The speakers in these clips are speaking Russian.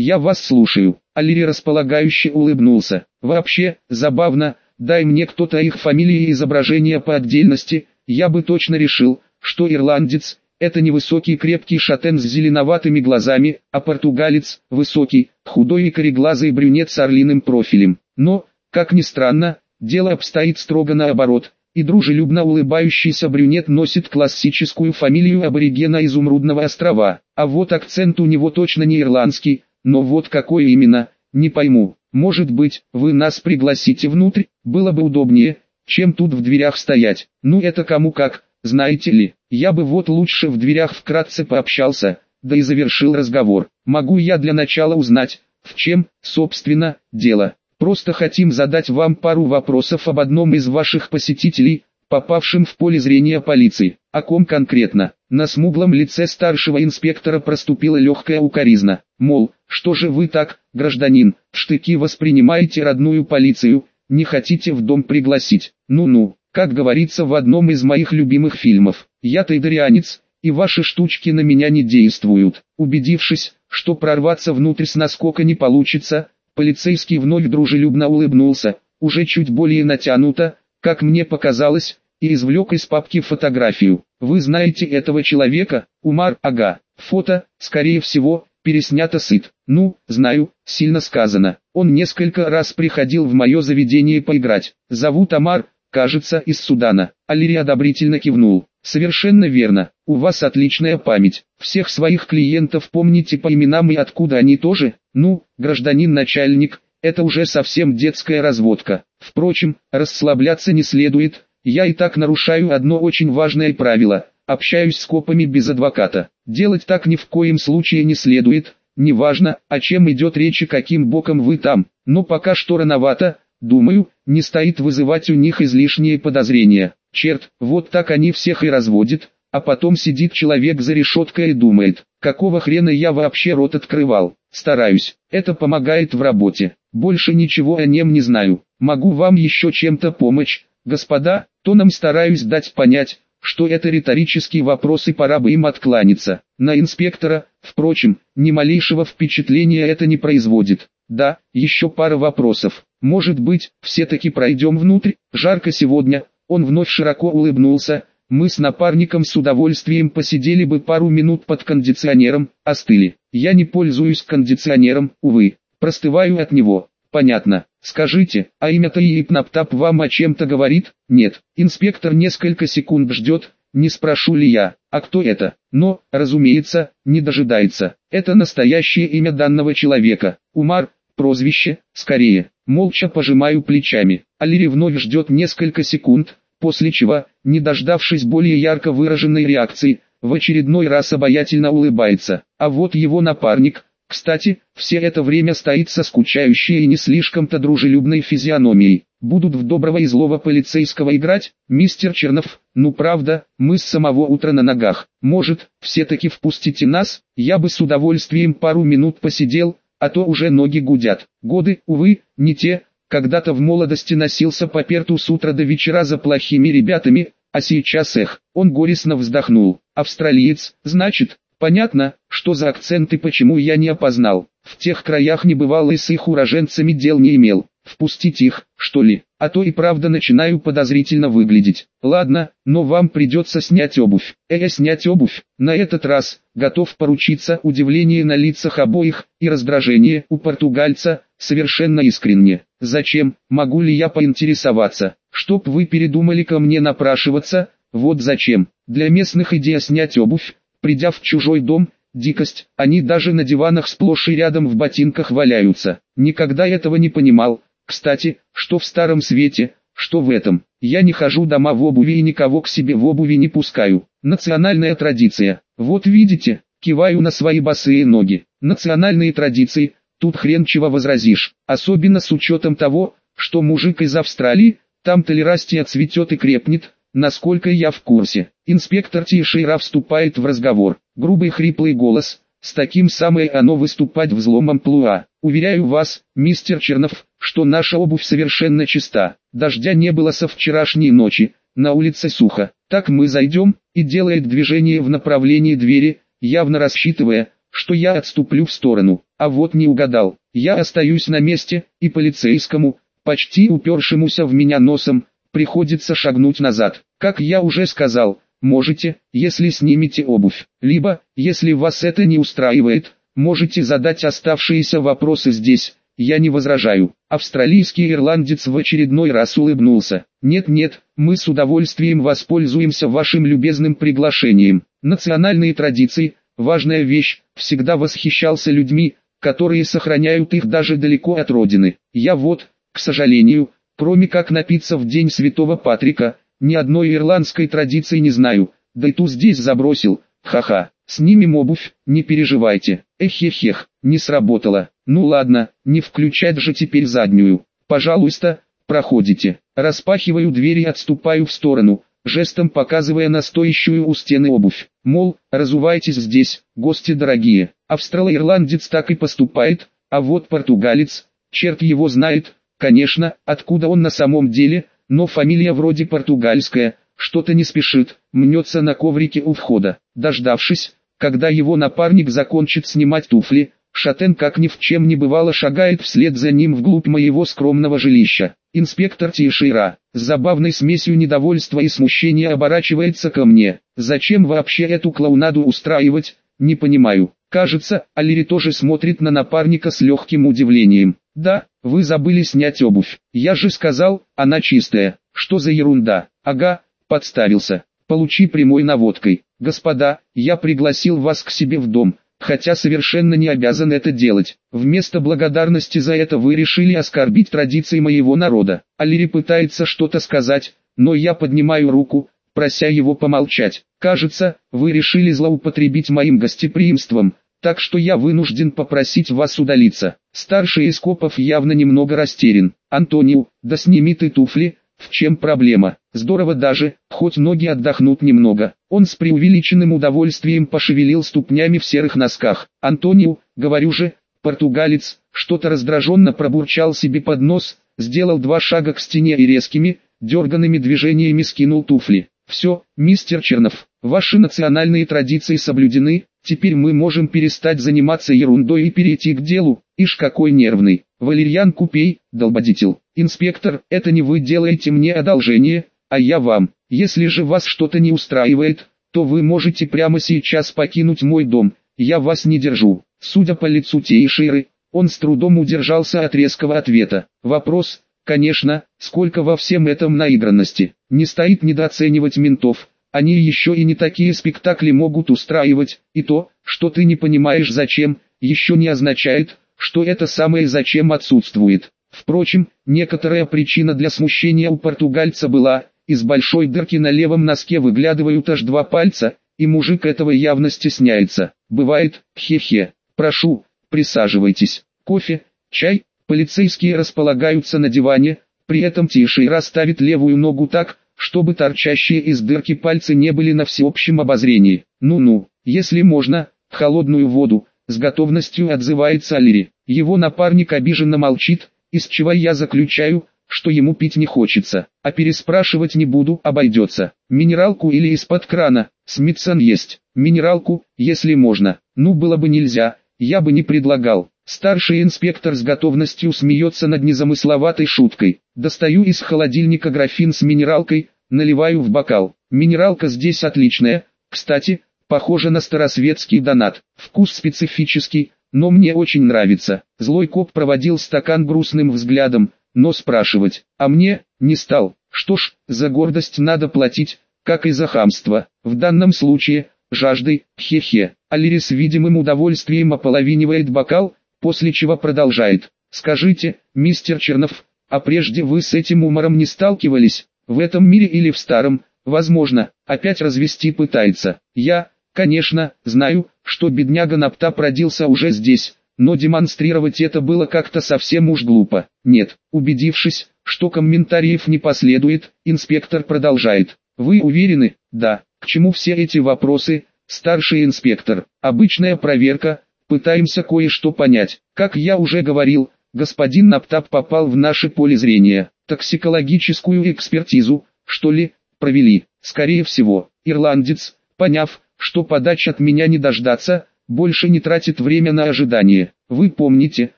я вас слушаю. Алири располагающе улыбнулся. Вообще, забавно, дай мне кто-то их фамилии и изображения по отдельности, я бы точно решил, что ирландец, это не высокий крепкий шатен с зеленоватыми глазами, а португалец, высокий, худой и кореглазый брюнет с орлиным профилем. Но, как ни странно, дело обстоит строго наоборот, и дружелюбно улыбающийся брюнет носит классическую фамилию аборигена Изумрудного острова, а вот акцент у него точно не ирландский, но вот какой именно, не пойму. Может быть, вы нас пригласите внутрь, было бы удобнее, чем тут в дверях стоять. Ну это кому как, знаете ли, я бы вот лучше в дверях вкратце пообщался, да и завершил разговор. Могу я для начала узнать, в чем, собственно, дело. Просто хотим задать вам пару вопросов об одном из ваших посетителей, попавшим в поле зрения полиции. О ком конкретно? На смуглом лице старшего инспектора проступила легкая укоризна. Мол, что же вы так, гражданин, штыки воспринимаете родную полицию, не хотите в дом пригласить? Ну-ну, как говорится в одном из моих любимых фильмов, я тайдарианец, и ваши штучки на меня не действуют. Убедившись, что прорваться внутрь с наскока не получится, полицейский вновь дружелюбно улыбнулся, уже чуть более натянуто, как мне показалось, и извлек из папки фотографию. Вы знаете этого человека? Умар, ага. Фото, скорее всего, переснято сыт. Ну, знаю, сильно сказано. Он несколько раз приходил в мое заведение поиграть. Зовут Амар, кажется, из Судана. Алири одобрительно кивнул. Совершенно верно, у вас отличная память. Всех своих клиентов помните по именам и откуда они тоже? Ну, гражданин начальник, это уже совсем детская разводка. Впрочем, расслабляться не следует, я и так нарушаю одно очень важное правило. Общаюсь с копами без адвоката. Делать так ни в коем случае не следует, неважно, о чем идет речь и каким боком вы там, но пока что рановато, Думаю, не стоит вызывать у них излишние подозрения. Черт, вот так они всех и разводят, а потом сидит человек за решеткой и думает, какого хрена я вообще рот открывал. Стараюсь, это помогает в работе. Больше ничего о нем не знаю. Могу вам еще чем-то помочь, господа, тоном стараюсь дать понять, что это риторический вопрос и пора бы им откланяться. На инспектора, впрочем, ни малейшего впечатления это не производит. Да, еще пара вопросов. Может быть, все-таки пройдем внутрь? Жарко сегодня. Он вновь широко улыбнулся. Мы с напарником с удовольствием посидели бы пару минут под кондиционером, остыли. Я не пользуюсь кондиционером, увы. Простываю от него. Понятно. Скажите, а имя-то Ипнаптап вам о чем-то говорит? Нет. Инспектор несколько секунд ждет, не спрошу ли я, а кто это? Но, разумеется, не дожидается. Это настоящее имя данного человека. Умар, прозвище, скорее. Молча пожимаю плечами. Алири вновь ждет несколько секунд, после чего, не дождавшись более ярко выраженной реакции, в очередной раз обаятельно улыбается. А вот его напарник, кстати, все это время стоит со скучающей и не слишком-то дружелюбной физиономией. Будут в доброго и злого полицейского играть, мистер Чернов, ну правда, мы с самого утра на ногах. Может, все-таки впустите нас, я бы с удовольствием пару минут посидел, а то уже ноги гудят. Годы, увы, не те, когда-то в молодости носился по перту с утра до вечера за плохими ребятами, а сейчас эх, он горестно вздохнул. Австралиец, значит, понятно, что за акцент и почему я не опознал. В тех краях не бывало и с их уроженцами дел не имел. Впустить их, что ли, а то и правда начинаю подозрительно выглядеть. Ладно, но вам придется снять обувь. Э, снять обувь, на этот раз, готов поручиться, удивление на лицах обоих, и раздражение у португальца, совершенно искренне. Зачем, могу ли я поинтересоваться, чтоб вы передумали ко мне напрашиваться, вот зачем. Для местных идея снять обувь, придя в чужой дом, дикость, они даже на диванах сплошь и рядом в ботинках валяются. Никогда этого не понимал, кстати, что в Старом Свете, что в этом. Я не хожу дома в обуви и никого к себе в обуви не пускаю. Национальная традиция. Вот видите, киваю на свои босые ноги. Национальные традиции, тут хрен чего возразишь. Особенно с учетом того, что мужик из Австралии, там толерастия цветет и крепнет, насколько я в курсе. Инспектор Тишейра вступает в разговор. Грубый хриплый голос, с таким самое оно выступать взломом плуа. Уверяю вас, мистер Чернов, что наша обувь совершенно чиста. Дождя не было со вчерашней ночи, на улице сухо. Так мы зайдем, и делает движение в направлении двери, явно рассчитывая, что я отступлю в сторону. А вот не угадал. Я остаюсь на месте, и полицейскому, почти упершемуся в меня носом, приходится шагнуть назад. Как я уже сказал, можете, если снимете обувь. Либо, если вас это не устраивает, можете задать оставшиеся вопросы здесь, я не возражаю. Австралийский ирландец в очередной раз улыбнулся. Нет-нет, мы с удовольствием воспользуемся вашим любезным приглашением. Национальные традиции, важная вещь, всегда восхищался людьми, которые сохраняют их даже далеко от родины. Я вот, к сожалению, кроме как напиться в день Святого Патрика, ни одной ирландской традиции не знаю, да и ту здесь забросил, ха-ха. Снимем обувь, не переживайте. Эх-эх-эх, не сработало. Ну ладно, не включать же теперь заднюю. Пожалуйста, проходите. Распахиваю дверь и отступаю в сторону, жестом показывая на стоящую у стены обувь. Мол, разувайтесь здесь, гости дорогие. Австралоирландец так и поступает, а вот португалец, черт его знает, конечно, откуда он на самом деле, но фамилия вроде португальская, что-то не спешит, мнется на коврике у входа. Дождавшись, когда его напарник закончит снимать туфли, Шатен как ни в чем не бывало шагает вслед за ним вглубь моего скромного жилища. Инспектор Тишира, с забавной смесью недовольства и смущения оборачивается ко мне. Зачем вообще эту клоунаду устраивать, не понимаю. Кажется, Алири тоже смотрит на напарника с легким удивлением. Да, вы забыли снять обувь. Я же сказал, она чистая. Что за ерунда? Ага, подставился. Получи прямой наводкой. Господа, я пригласил вас к себе в дом, хотя совершенно не обязан это делать. Вместо благодарности за это вы решили оскорбить традиции моего народа. Алири пытается что-то сказать, но я поднимаю руку, прося его помолчать. Кажется, вы решили злоупотребить моим гостеприимством, так что я вынужден попросить вас удалиться. Старший из копов явно немного растерян. Антонио, да сними ты туфли, в чем проблема? Здорово даже, хоть ноги отдохнут немного. Он с преувеличенным удовольствием пошевелил ступнями в серых носках. Антонио, говорю же, португалец, что-то раздраженно пробурчал себе под нос, сделал два шага к стене и резкими, дерганными движениями скинул туфли. Все, мистер Чернов, ваши национальные традиции соблюдены, теперь мы можем перестать заниматься ерундой и перейти к делу. Ишь какой нервный. Валерьян Купей, долбодетель. Инспектор, это не вы делаете мне одолжение, а я вам. Если же вас что-то не устраивает, то вы можете прямо сейчас покинуть мой дом, я вас не держу. Судя по лицу Тейширы, он с трудом удержался от резкого ответа. Вопрос, конечно, сколько во всем этом наигранности. Не стоит недооценивать ментов, они еще и не такие спектакли могут устраивать, и то, что ты не понимаешь зачем, еще не означает, что это самое зачем отсутствует. Впрочем, некоторая причина для смущения у португальца была, из большой дырки на левом носке выглядывают аж два пальца, и мужик этого явно стесняется. Бывает, хе-хе. Прошу, присаживайтесь. Кофе, чай, полицейские располагаются на диване, при этом тише и расставит левую ногу так, чтобы торчащие из дырки пальцы не были на всеобщем обозрении. Ну-ну, если можно, холодную воду, с готовностью отзывается Алири. Его напарник обиженно молчит, из чего я заключаю, что ему пить не хочется, а переспрашивать не буду, обойдется. Минералку или из-под крана, Смитсон есть. Минералку, если можно. Ну было бы нельзя, я бы не предлагал. Старший инспектор с готовностью смеется над незамысловатой шуткой. Достаю из холодильника графин с минералкой, наливаю в бокал. Минералка здесь отличная, кстати, Похоже на старосветский донат. Вкус специфический, но мне очень нравится. Злой коп проводил стакан грустным взглядом, но спрашивать, а мне, не стал. Что ж, за гордость надо платить, как и за хамство. В данном случае, жаждой, хе-хе. Алири с видимым удовольствием ополовинивает бокал, после чего продолжает. Скажите, мистер Чернов, а прежде вы с этим умором не сталкивались, в этом мире или в старом, возможно, опять развести пытается. Я, Конечно, знаю, что бедняга Наптап родился уже здесь, но демонстрировать это было как-то совсем уж глупо. Нет, убедившись, что комментариев не последует, инспектор продолжает. Вы уверены? Да. К чему все эти вопросы, старший инспектор? Обычная проверка, пытаемся кое-что понять. Как я уже говорил, господин Наптап попал в наше поле зрения. Токсикологическую экспертизу, что ли, провели. Скорее всего, ирландец, поняв, что подач от меня не дождаться, больше не тратит время на ожидание. Вы помните,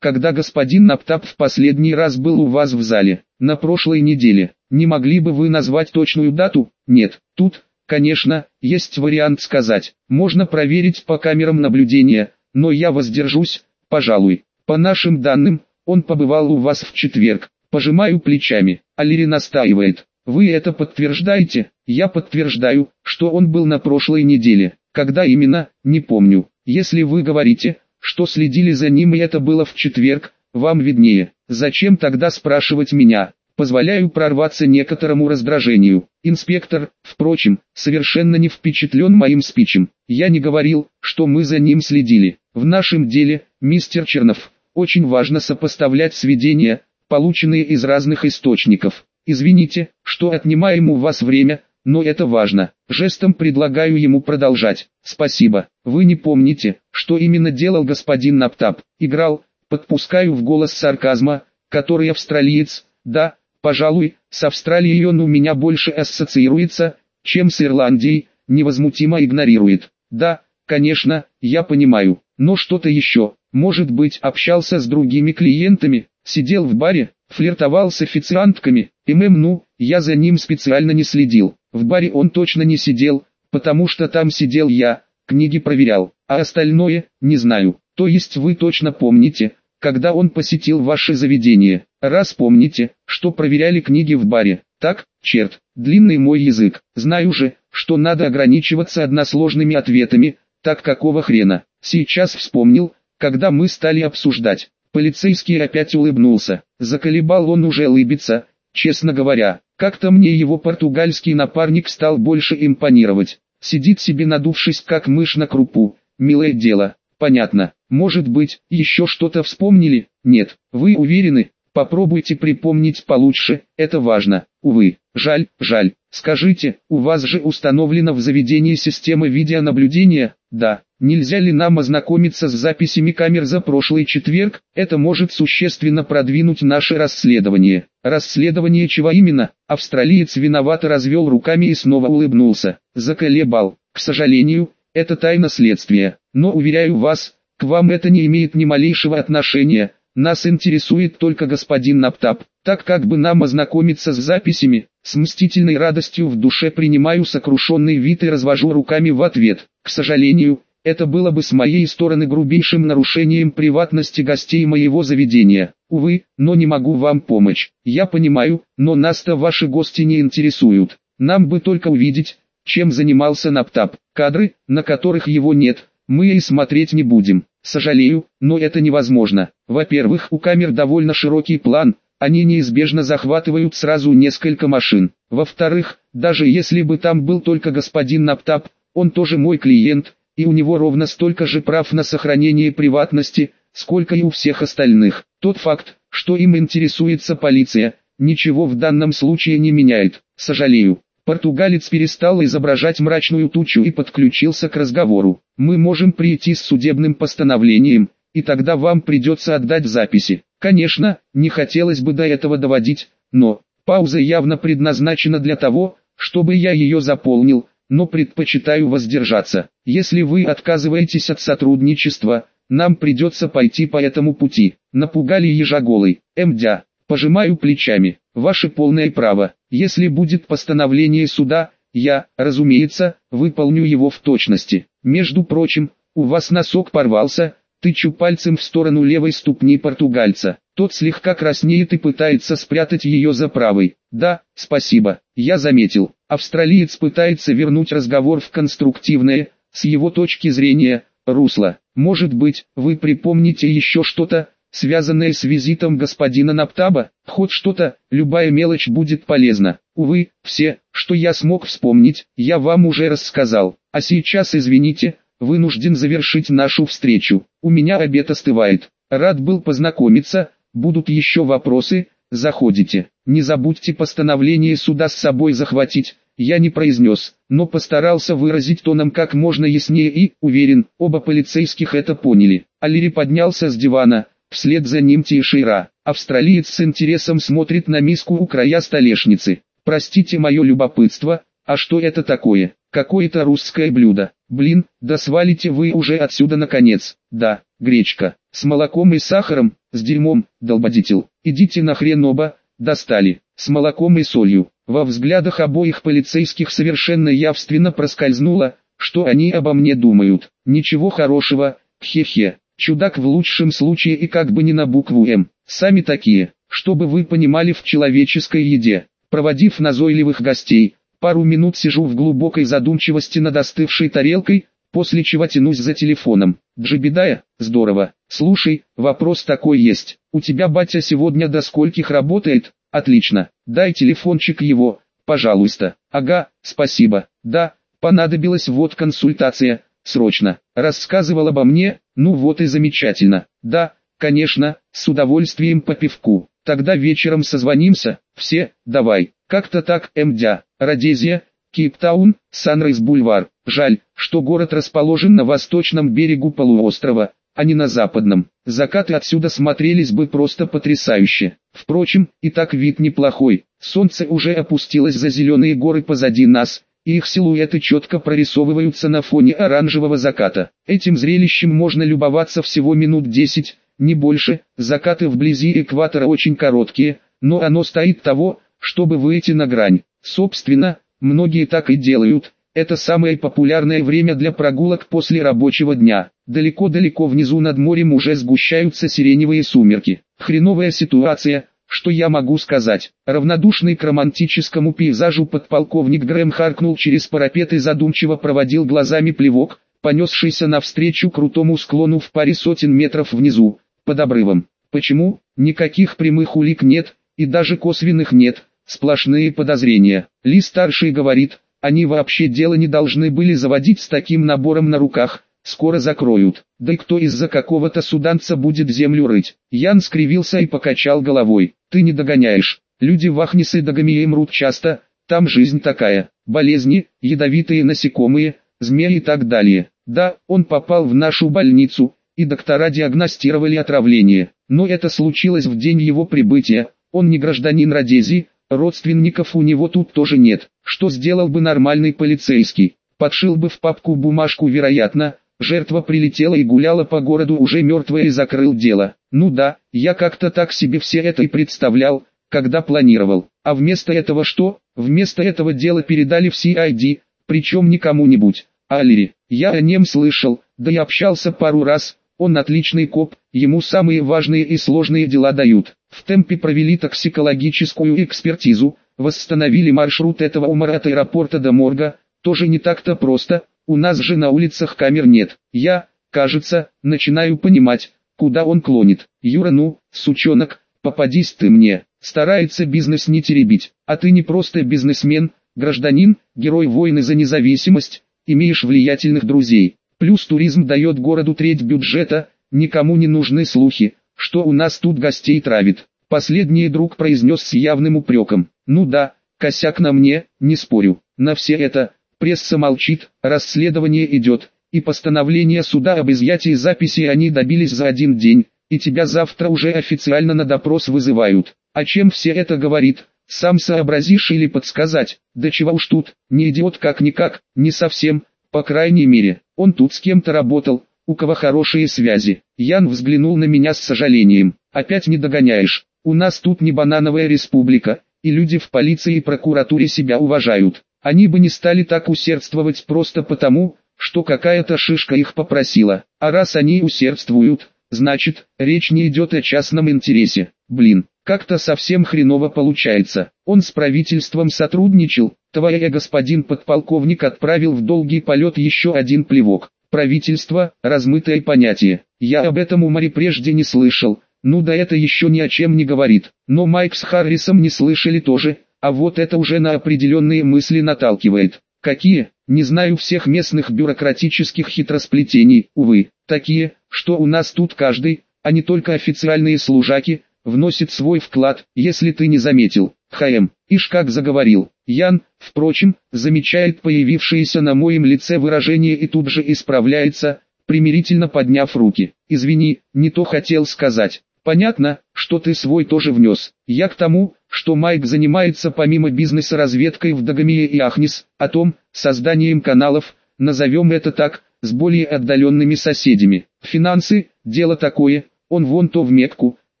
когда господин Наптап в последний раз был у вас в зале, на прошлой неделе, не могли бы вы назвать точную дату? Нет, тут, конечно, есть вариант сказать, можно проверить по камерам наблюдения, но я воздержусь, пожалуй. По нашим данным, он побывал у вас в четверг. Пожимаю плечами. Алири настаивает. Вы это подтверждаете? Я подтверждаю, что он был на прошлой неделе. Когда именно, не помню. Если вы говорите, что следили за ним и это было в четверг, вам виднее. Зачем тогда спрашивать меня? Позволяю прорваться некоторому раздражению. Инспектор, впрочем, совершенно не впечатлен моим спичем. Я не говорил, что мы за ним следили. В нашем деле, мистер Чернов, очень важно сопоставлять сведения, полученные из разных источников. Извините, что отнимаем у вас время, но это важно. Жестом предлагаю ему продолжать. Спасибо. Вы не помните, что именно делал господин Наптап? Играл, подпускаю в голос сарказма, который австралиец, да, пожалуй, с Австралией он у меня больше ассоциируется, чем с Ирландией, невозмутимо игнорирует. Да, конечно, я понимаю, но что-то еще, может быть общался с другими клиентами, сидел в баре, флиртовал с официантками, ММ ну, я за ним специально не следил, в баре он точно не сидел, потому что там сидел я, книги проверял, а остальное, не знаю, то есть вы точно помните, когда он посетил ваше заведение, раз помните, что проверяли книги в баре, так, черт, длинный мой язык, знаю же, что надо ограничиваться односложными ответами, так какого хрена, сейчас вспомнил, когда мы стали обсуждать. Полицейский опять улыбнулся, заколебал он уже улыбиться, честно говоря, как-то мне его португальский напарник стал больше импонировать. Сидит себе надувшись как мышь на крупу, милое дело, понятно, может быть, еще что-то вспомнили, нет, вы уверены, попробуйте припомнить получше, это важно, увы, жаль, жаль, скажите, у вас же установлена в заведении система видеонаблюдения, да, Нельзя ли нам ознакомиться с записями камер за прошлый четверг? Это может существенно продвинуть наше расследование. Расследование чего именно? Австралиец виновато развел руками и снова улыбнулся. Заколебал. К сожалению, это тайна следствия. Но уверяю вас, к вам это не имеет ни малейшего отношения. Нас интересует только господин Наптап. Так как бы нам ознакомиться с записями, с мстительной радостью в душе принимаю сокрушенный вид и развожу руками в ответ. К сожалению, это было бы с моей стороны грубейшим нарушением приватности гостей моего заведения. Увы, но не могу вам помочь. Я понимаю, но нас-то ваши гости не интересуют. Нам бы только увидеть, чем занимался Наптап. Кадры, на которых его нет, мы и смотреть не будем. Сожалею, но это невозможно. Во-первых, у камер довольно широкий план, они неизбежно захватывают сразу несколько машин. Во-вторых, даже если бы там был только господин Наптап, он тоже мой клиент, и у него ровно столько же прав на сохранение приватности, сколько и у всех остальных. Тот факт, что им интересуется полиция, ничего в данном случае не меняет. Сожалею. Португалец перестал изображать мрачную тучу и подключился к разговору. Мы можем прийти с судебным постановлением, и тогда вам придется отдать записи. Конечно, не хотелось бы до этого доводить, но пауза явно предназначена для того, чтобы я ее заполнил, но предпочитаю воздержаться. Если вы отказываетесь от сотрудничества, нам придется пойти по этому пути. Напугали ежеголый. Мдя. Пожимаю плечами. Ваше полное право. Если будет постановление суда, я, разумеется, выполню его в точности. Между прочим, у вас носок порвался, тычу пальцем в сторону левой ступни португальца. Тот слегка краснеет и пытается спрятать ее за правой. Да, спасибо, я заметил. Австралиец пытается вернуть разговор в конструктивное, с его точки зрения, русло. Может быть, вы припомните еще что-то, связанное с визитом господина Наптаба? Хоть что-то, любая мелочь будет полезна. Увы, все, что я смог вспомнить, я вам уже рассказал. А сейчас извините, вынужден завершить нашу встречу. У меня обед остывает. Рад был познакомиться, Будут еще вопросы, заходите. Не забудьте постановление суда с собой захватить. Я не произнес, но постарался выразить тоном как можно яснее и, уверен, оба полицейских это поняли. Алири поднялся с дивана, вслед за ним Тишира. Австралиец с интересом смотрит на миску у края столешницы. Простите мое любопытство, А что это такое? Какое-то русское блюдо. Блин, да свалите вы уже отсюда наконец. Да, гречка. С молоком и сахаром, с дерьмом, долбодитель. Идите нахрен оба, достали. С молоком и солью. Во взглядах обоих полицейских совершенно явственно проскользнуло, что они обо мне думают. Ничего хорошего, хе-хе. Чудак в лучшем случае и как бы не на букву «М». Сами такие, чтобы вы понимали в человеческой еде. Проводив назойливых гостей, пару минут сижу в глубокой задумчивости над остывшей тарелкой, после чего тянусь за телефоном. Джибедая, здорово. Слушай, вопрос такой есть. У тебя батя сегодня до скольких работает? Отлично. Дай телефончик его, пожалуйста. Ага, спасибо. Да, понадобилась вот консультация, срочно. Рассказывал обо мне, ну вот и замечательно. Да, конечно, с удовольствием по пивку. Тогда вечером созвонимся, все, давай. Как-то так, Мдя, Родезия, Кейптаун, Санрайз Бульвар. Жаль, что город расположен на восточном берегу полуострова, а не на западном. Закаты отсюда смотрелись бы просто потрясающе. Впрочем, и так вид неплохой. Солнце уже опустилось за зеленые горы позади нас, и их силуэты четко прорисовываются на фоне оранжевого заката. Этим зрелищем можно любоваться всего минут 10, не больше. Закаты вблизи экватора очень короткие, но оно стоит того, чтобы выйти на грань. Собственно, многие так и делают. Это самое популярное время для прогулок после рабочего дня. Далеко-далеко внизу над морем уже сгущаются сиреневые сумерки. Хреновая ситуация, что я могу сказать? Равнодушный к романтическому пейзажу подполковник Грэм харкнул через парапет и задумчиво проводил глазами плевок, понесшийся навстречу крутому склону в паре сотен метров внизу, под обрывом. Почему? Никаких прямых улик нет, и даже косвенных нет, сплошные подозрения. Ли старший говорит, они вообще дело не должны были заводить с таким набором на руках, скоро закроют. Да и кто из-за какого-то суданца будет землю рыть? Ян скривился и покачал головой. Ты не догоняешь. Люди в Ахнисе Дагомее мрут часто, там жизнь такая. Болезни, ядовитые насекомые, змеи и так далее. Да, он попал в нашу больницу, и доктора диагностировали отравление. Но это случилось в день его прибытия. Он не гражданин Родезии, родственников у него тут тоже нет. Что сделал бы нормальный полицейский? Подшил бы в папку бумажку вероятно, Жертва прилетела и гуляла по городу уже мертвая и закрыл дело. Ну да, я как-то так себе все это и представлял, когда планировал. А вместо этого что? Вместо этого дело передали в CID, причем не кому-нибудь, а. Я о нем слышал, да и общался пару раз, он отличный коп, ему самые важные и сложные дела дают. В темпе провели токсикологическую экспертизу, восстановили маршрут этого умора от аэропорта до морга, тоже не так-то просто, у нас же на улицах камер нет. Я, кажется, начинаю понимать, куда он клонит. Юра ну, сучонок, попадись ты мне. Старается бизнес не теребить. А ты не просто бизнесмен, гражданин, герой войны за независимость, имеешь влиятельных друзей. Плюс туризм дает городу треть бюджета, никому не нужны слухи, что у нас тут гостей травит. Последний друг произнес с явным упреком. Ну да, косяк на мне, не спорю. На все это, Пресса молчит, расследование идет, и постановление суда об изъятии записи они добились за один день, и тебя завтра уже официально на допрос вызывают. А чем все это говорит? Сам сообразишь или подсказать? Да чего уж тут, не идиот как-никак, не совсем, по крайней мере, он тут с кем-то работал, у кого хорошие связи. Ян взглянул на меня с сожалением. Опять не догоняешь, у нас тут не банановая республика, и люди в полиции и прокуратуре себя уважают. Они бы не стали так усердствовать просто потому, что какая-то шишка их попросила. А раз они усердствуют, значит, речь не идет о частном интересе. Блин, как-то совсем хреново получается. Он с правительством сотрудничал, твоя господин подполковник отправил в долгий полет еще один плевок. Правительство – размытое понятие. Я об этом у Мари прежде не слышал. Ну да это еще ни о чем не говорит. Но Майк с Харрисом не слышали тоже, а вот это уже на определенные мысли наталкивает. Какие? Не знаю всех местных бюрократических хитросплетений, увы, такие, что у нас тут каждый, а не только официальные служаки, вносит свой вклад, если ты не заметил. ХМ, ишь как заговорил. Ян, впрочем, замечает появившееся на моем лице выражение и тут же исправляется, примирительно подняв руки. Извини, не то хотел сказать. Понятно, что ты свой тоже внес. Я к тому, что Майк занимается помимо бизнеса разведкой в Дагомее и Ахнис, о том, созданием каналов, назовем это так, с более отдаленными соседями. Финансы, дело такое, он вон то в Метку,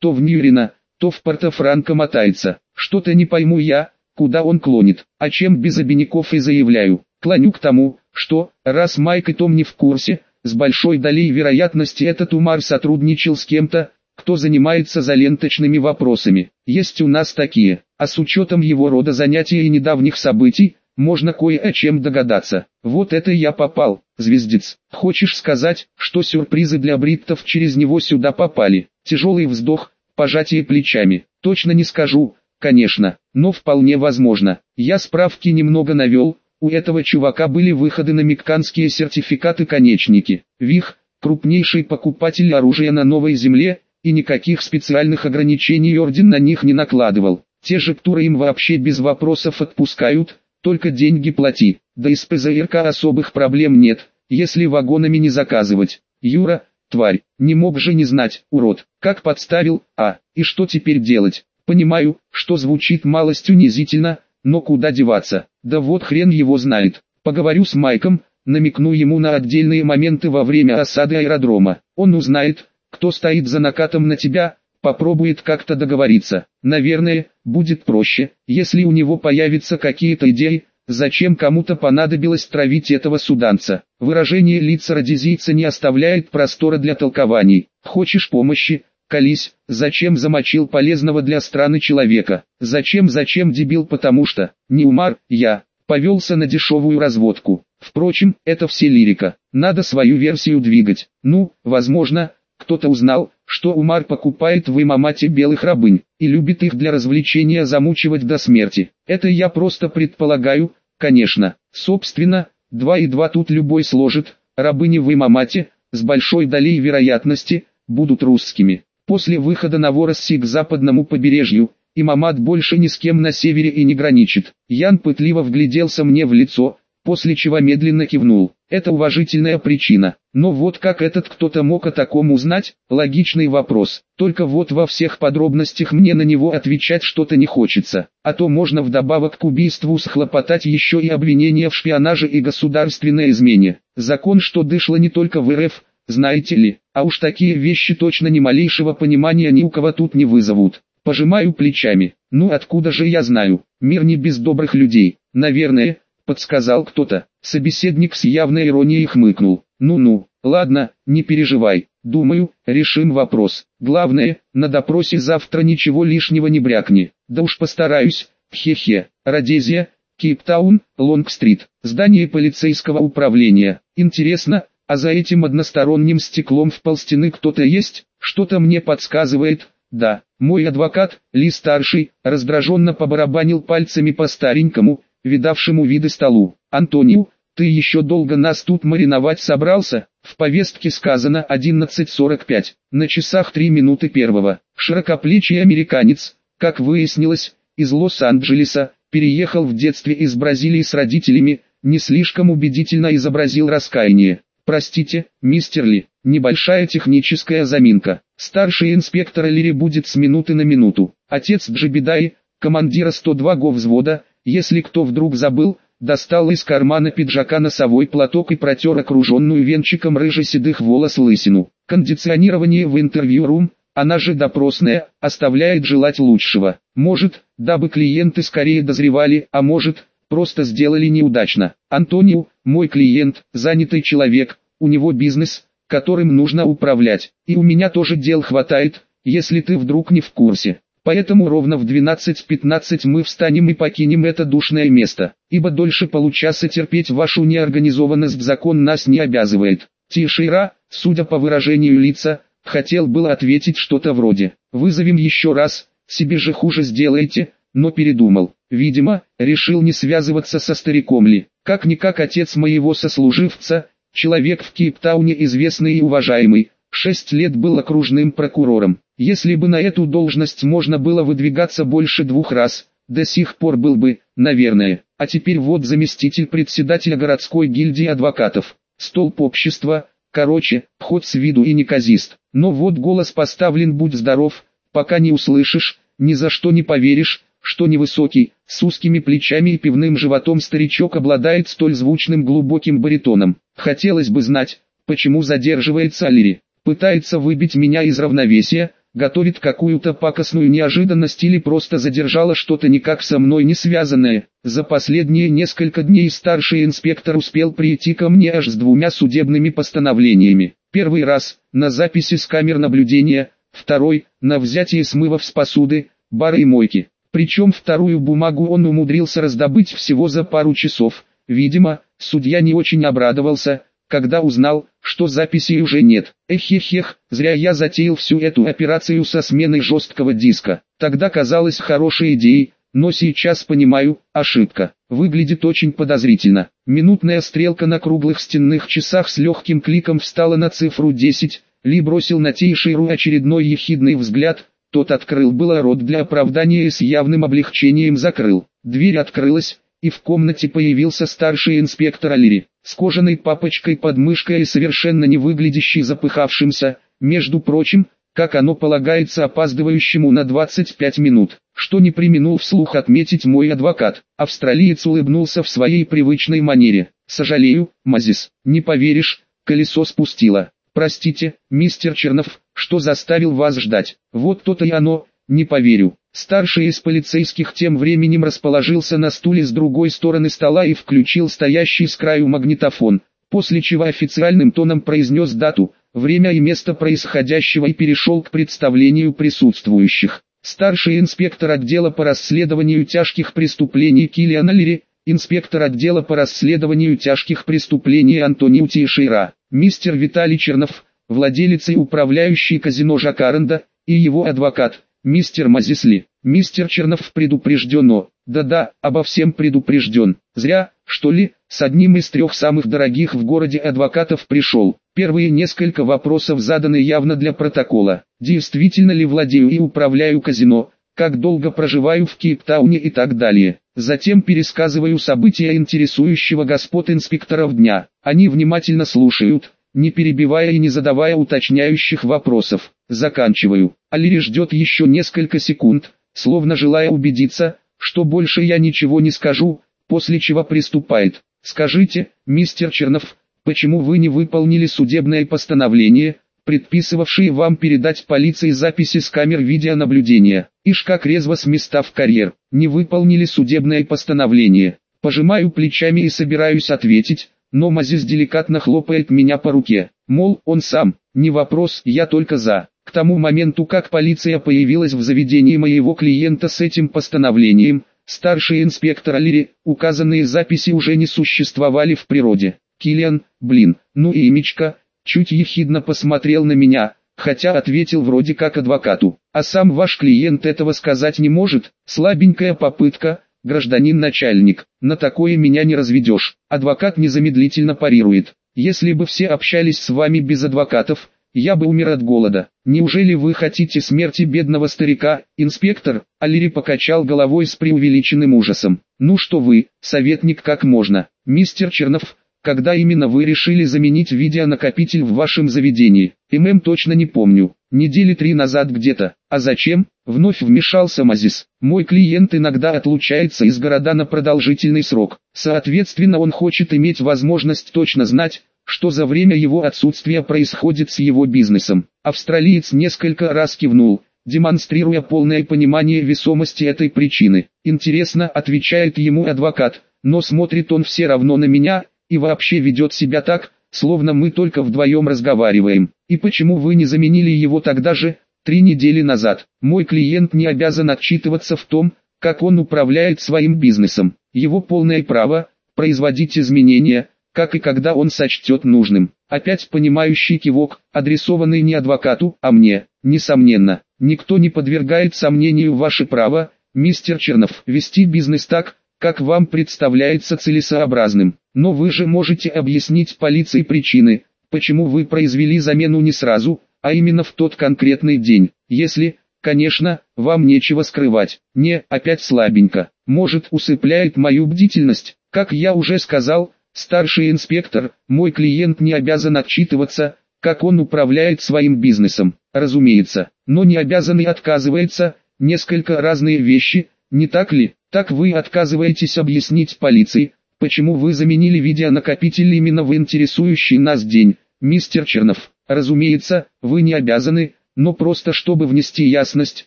то в Ньюрина, то в Порто-Франко мотается. Что-то не пойму я, куда он клонит, а чем без обиняков и заявляю. Клоню к тому, что, раз Майк и Том не в курсе, с большой долей вероятности этот Умар сотрудничал с кем-то, кто занимается заленточными вопросами. Есть у нас такие, а с учетом его рода занятий и недавних событий, можно кое о чем догадаться. Вот это я попал, звездец. Хочешь сказать, что сюрпризы для бриттов через него сюда попали? Тяжелый вздох, пожатие плечами. Точно не скажу, конечно, но вполне возможно. Я справки немного навел, у этого чувака были выходы на мекканские сертификаты-конечники. ВИХ, крупнейший покупатель оружия на Новой Земле, и никаких специальных ограничений орден на них не накладывал. Те же ктуры им вообще без вопросов отпускают, только деньги плати. Да и с ПЗРК особых проблем нет, если вагонами не заказывать. Юра, тварь, не мог же не знать, урод, как подставил, а, и что теперь делать? Понимаю, что звучит малость унизительно, но куда деваться? Да вот хрен его знает. Поговорю с Майком, намекну ему на отдельные моменты во время осады аэродрома. Он узнает, кто стоит за накатом на тебя, попробует как-то договориться. Наверное, будет проще, если у него появятся какие-то идеи, зачем кому-то понадобилось травить этого суданца. Выражение лица радизийца не оставляет простора для толкований. Хочешь помощи? Колись, зачем замочил полезного для страны человека? Зачем, зачем дебил, потому что, не умар, я, повелся на дешевую разводку. Впрочем, это все лирика. Надо свою версию двигать. Ну, возможно, кто-то узнал, что Умар покупает в имамате белых рабынь, и любит их для развлечения замучивать до смерти. Это я просто предполагаю, конечно. Собственно, два и два тут любой сложит, рабыни в имамате, с большой долей вероятности, будут русскими. После выхода на Воросси к западному побережью, имамат больше ни с кем на севере и не граничит. Ян пытливо вгляделся мне в лицо, после чего медленно кивнул. Это уважительная причина. Но вот как этот кто-то мог о таком узнать, логичный вопрос. Только вот во всех подробностях мне на него отвечать что-то не хочется. А то можно вдобавок к убийству схлопотать еще и обвинение в шпионаже и государственной измене. Закон, что дышло не только в РФ, знаете ли, а уж такие вещи точно ни малейшего понимания ни у кого тут не вызовут. Пожимаю плечами. Ну откуда же я знаю? Мир не без добрых людей. Наверное, подсказал кто-то. Собеседник с явной иронией хмыкнул. Ну-ну, ладно, не переживай. Думаю, решим вопрос. Главное, на допросе завтра ничего лишнего не брякни. Да уж постараюсь. Хе-хе. Родезия, Кейптаун, Лонг-стрит. Здание полицейского управления. Интересно, а за этим односторонним стеклом в полстены кто-то есть, что-то мне подсказывает, да, мой адвокат, Ли-старший, раздраженно побарабанил пальцами по старенькому, видавшему виды столу. Антониу, ты еще долго нас тут мариновать собрался? В повестке сказано 11.45, на часах 3 минуты первого. Широкоплечий американец, как выяснилось, из Лос-Анджелеса, переехал в детстве из Бразилии с родителями, не слишком убедительно изобразил раскаяние. Простите, мистер Ли, небольшая техническая заминка. Старший инспектор Лири будет с минуты на минуту. Отец Джебедай, командира 102 го взвода, если кто вдруг забыл, достал из кармана пиджака носовой платок и протер окруженную венчиком рыже-седых волос лысину. Кондиционирование в интервью-рум, она же допросная, оставляет желать лучшего. Может, дабы клиенты скорее дозревали, а может, просто сделали неудачно. Антонио, мой клиент, занятый человек, у него бизнес, которым нужно управлять, и у меня тоже дел хватает, если ты вдруг не в курсе. Поэтому ровно в 12.15 мы встанем и покинем это душное место, ибо дольше получаса терпеть вашу неорганизованность закон нас не обязывает. Тишира, судя по выражению лица, хотел было ответить что-то вроде «Вызовем еще раз, себе же хуже сделаете», но передумал. Видимо, решил не связываться со стариком Ли. Как-никак отец моего сослуживца, человек в Кейптауне известный и уважаемый, шесть лет был окружным прокурором. Если бы на эту должность можно было выдвигаться больше двух раз, до сих пор был бы, наверное. А теперь вот заместитель председателя городской гильдии адвокатов. Столб общества, Короче, ход с виду и неказист. Но вот голос поставлен «Будь здоров», пока не услышишь, ни за что не поверишь, что невысокий, с узкими плечами и пивным животом старичок обладает столь звучным глубоким баритоном. Хотелось бы знать, почему задерживается Алири. Пытается выбить меня из равновесия, готовит какую-то пакостную неожиданность или просто задержала что-то никак со мной не связанное. За последние несколько дней старший инспектор успел прийти ко мне аж с двумя судебными постановлениями. Первый раз, на записи с камер наблюдения, второй, на взятие смывов с посуды, бары и мойки. Причем вторую бумагу он умудрился раздобыть всего за пару часов. Видимо, судья не очень обрадовался, когда узнал, что записей уже нет. Эх-эх-эх, зря я затеял всю эту операцию со сменой жесткого диска. Тогда казалось хорошей идеей, но сейчас понимаю, ошибка. Выглядит очень подозрительно. Минутная стрелка на круглых стенных часах с легким кликом встала на цифру 10. Ли бросил на Тейширу очередной ехидный взгляд, тот открыл было рот для оправдания и с явным облегчением закрыл. Дверь открылась, и в комнате появился старший инспектор Алири, с кожаной папочкой под мышкой и совершенно не выглядящий запыхавшимся, между прочим, как оно полагается опаздывающему на 25 минут, что не применул вслух отметить мой адвокат. Австралиец улыбнулся в своей привычной манере. «Сожалею, Мазис, не поверишь, колесо спустило. Простите, мистер Чернов, что заставил вас ждать. Вот то-то и оно, не поверю. Старший из полицейских тем временем расположился на стуле с другой стороны стола и включил стоящий с краю магнитофон, после чего официальным тоном произнес дату, время и место происходящего и перешел к представлению присутствующих. Старший инспектор отдела по расследованию тяжких преступлений Киллиан Аллери, инспектор отдела по расследованию тяжких преступлений Антонио Тишейра, мистер Виталий Чернов, владелец и управляющий казино Жакаренда, и его адвокат, мистер Мазисли. Мистер Чернов предупреждено, да-да, обо всем предупрежден. Зря, что ли, с одним из трех самых дорогих в городе адвокатов пришел. Первые несколько вопросов заданы явно для протокола. Действительно ли владею и управляю казино, как долго проживаю в Кейптауне и так далее. Затем пересказываю события интересующего господ инспекторов дня. Они внимательно слушают, не перебивая и не задавая уточняющих вопросов. Заканчиваю. Алири ждет еще несколько секунд, словно желая убедиться, что больше я ничего не скажу, после чего приступает. Скажите, мистер Чернов, почему вы не выполнили судебное постановление, предписывавшие вам передать полиции записи с камер видеонаблюдения? Ишь как резво с места в карьер, не выполнили судебное постановление. Пожимаю плечами и собираюсь ответить, но Мазис деликатно хлопает меня по руке, мол, он сам, не вопрос, я только за. К тому моменту, как полиция появилась в заведении моего клиента с этим постановлением, старший инспектор Алири, указанные записи уже не существовали в природе. Килиан, блин, ну и имечко, чуть ехидно посмотрел на меня, хотя ответил вроде как адвокату. А сам ваш клиент этого сказать не может, слабенькая попытка, гражданин начальник, на такое меня не разведешь. Адвокат незамедлительно парирует. Если бы все общались с вами без адвокатов, я бы умер от голода. Неужели вы хотите смерти бедного старика, инспектор? Алири покачал головой с преувеличенным ужасом. Ну что вы, советник как можно. Мистер Чернов, когда именно вы решили заменить видеонакопитель в вашем заведении? ММ точно не помню. Недели три назад где-то. А зачем? Вновь вмешался Мазис. Мой клиент иногда отлучается из города на продолжительный срок. Соответственно он хочет иметь возможность точно знать, что за время его отсутствия происходит с его бизнесом. Австралиец несколько раз кивнул, демонстрируя полное понимание весомости этой причины. Интересно, отвечает ему адвокат, но смотрит он все равно на меня, и вообще ведет себя так, словно мы только вдвоем разговариваем. И почему вы не заменили его тогда же, три недели назад? Мой клиент не обязан отчитываться в том, как он управляет своим бизнесом. Его полное право производить изменения, как и когда он сочтет нужным. Опять понимающий кивок, адресованный не адвокату, а мне. Несомненно, никто не подвергает сомнению ваше право, мистер Чернов, вести бизнес так, как вам представляется целесообразным. Но вы же можете объяснить полиции причины, почему вы произвели замену не сразу, а именно в тот конкретный день. Если, конечно, вам нечего скрывать. Не, опять слабенько. Может усыпляет мою бдительность. Как я уже сказал, Старший инспектор, мой клиент не обязан отчитываться, как он управляет своим бизнесом, разумеется, но не обязан и отказывается, несколько разные вещи, не так ли? Так вы отказываетесь объяснить полиции, почему вы заменили видеонакопитель именно в интересующий нас день, мистер Чернов. Разумеется, вы не обязаны, но просто чтобы внести ясность,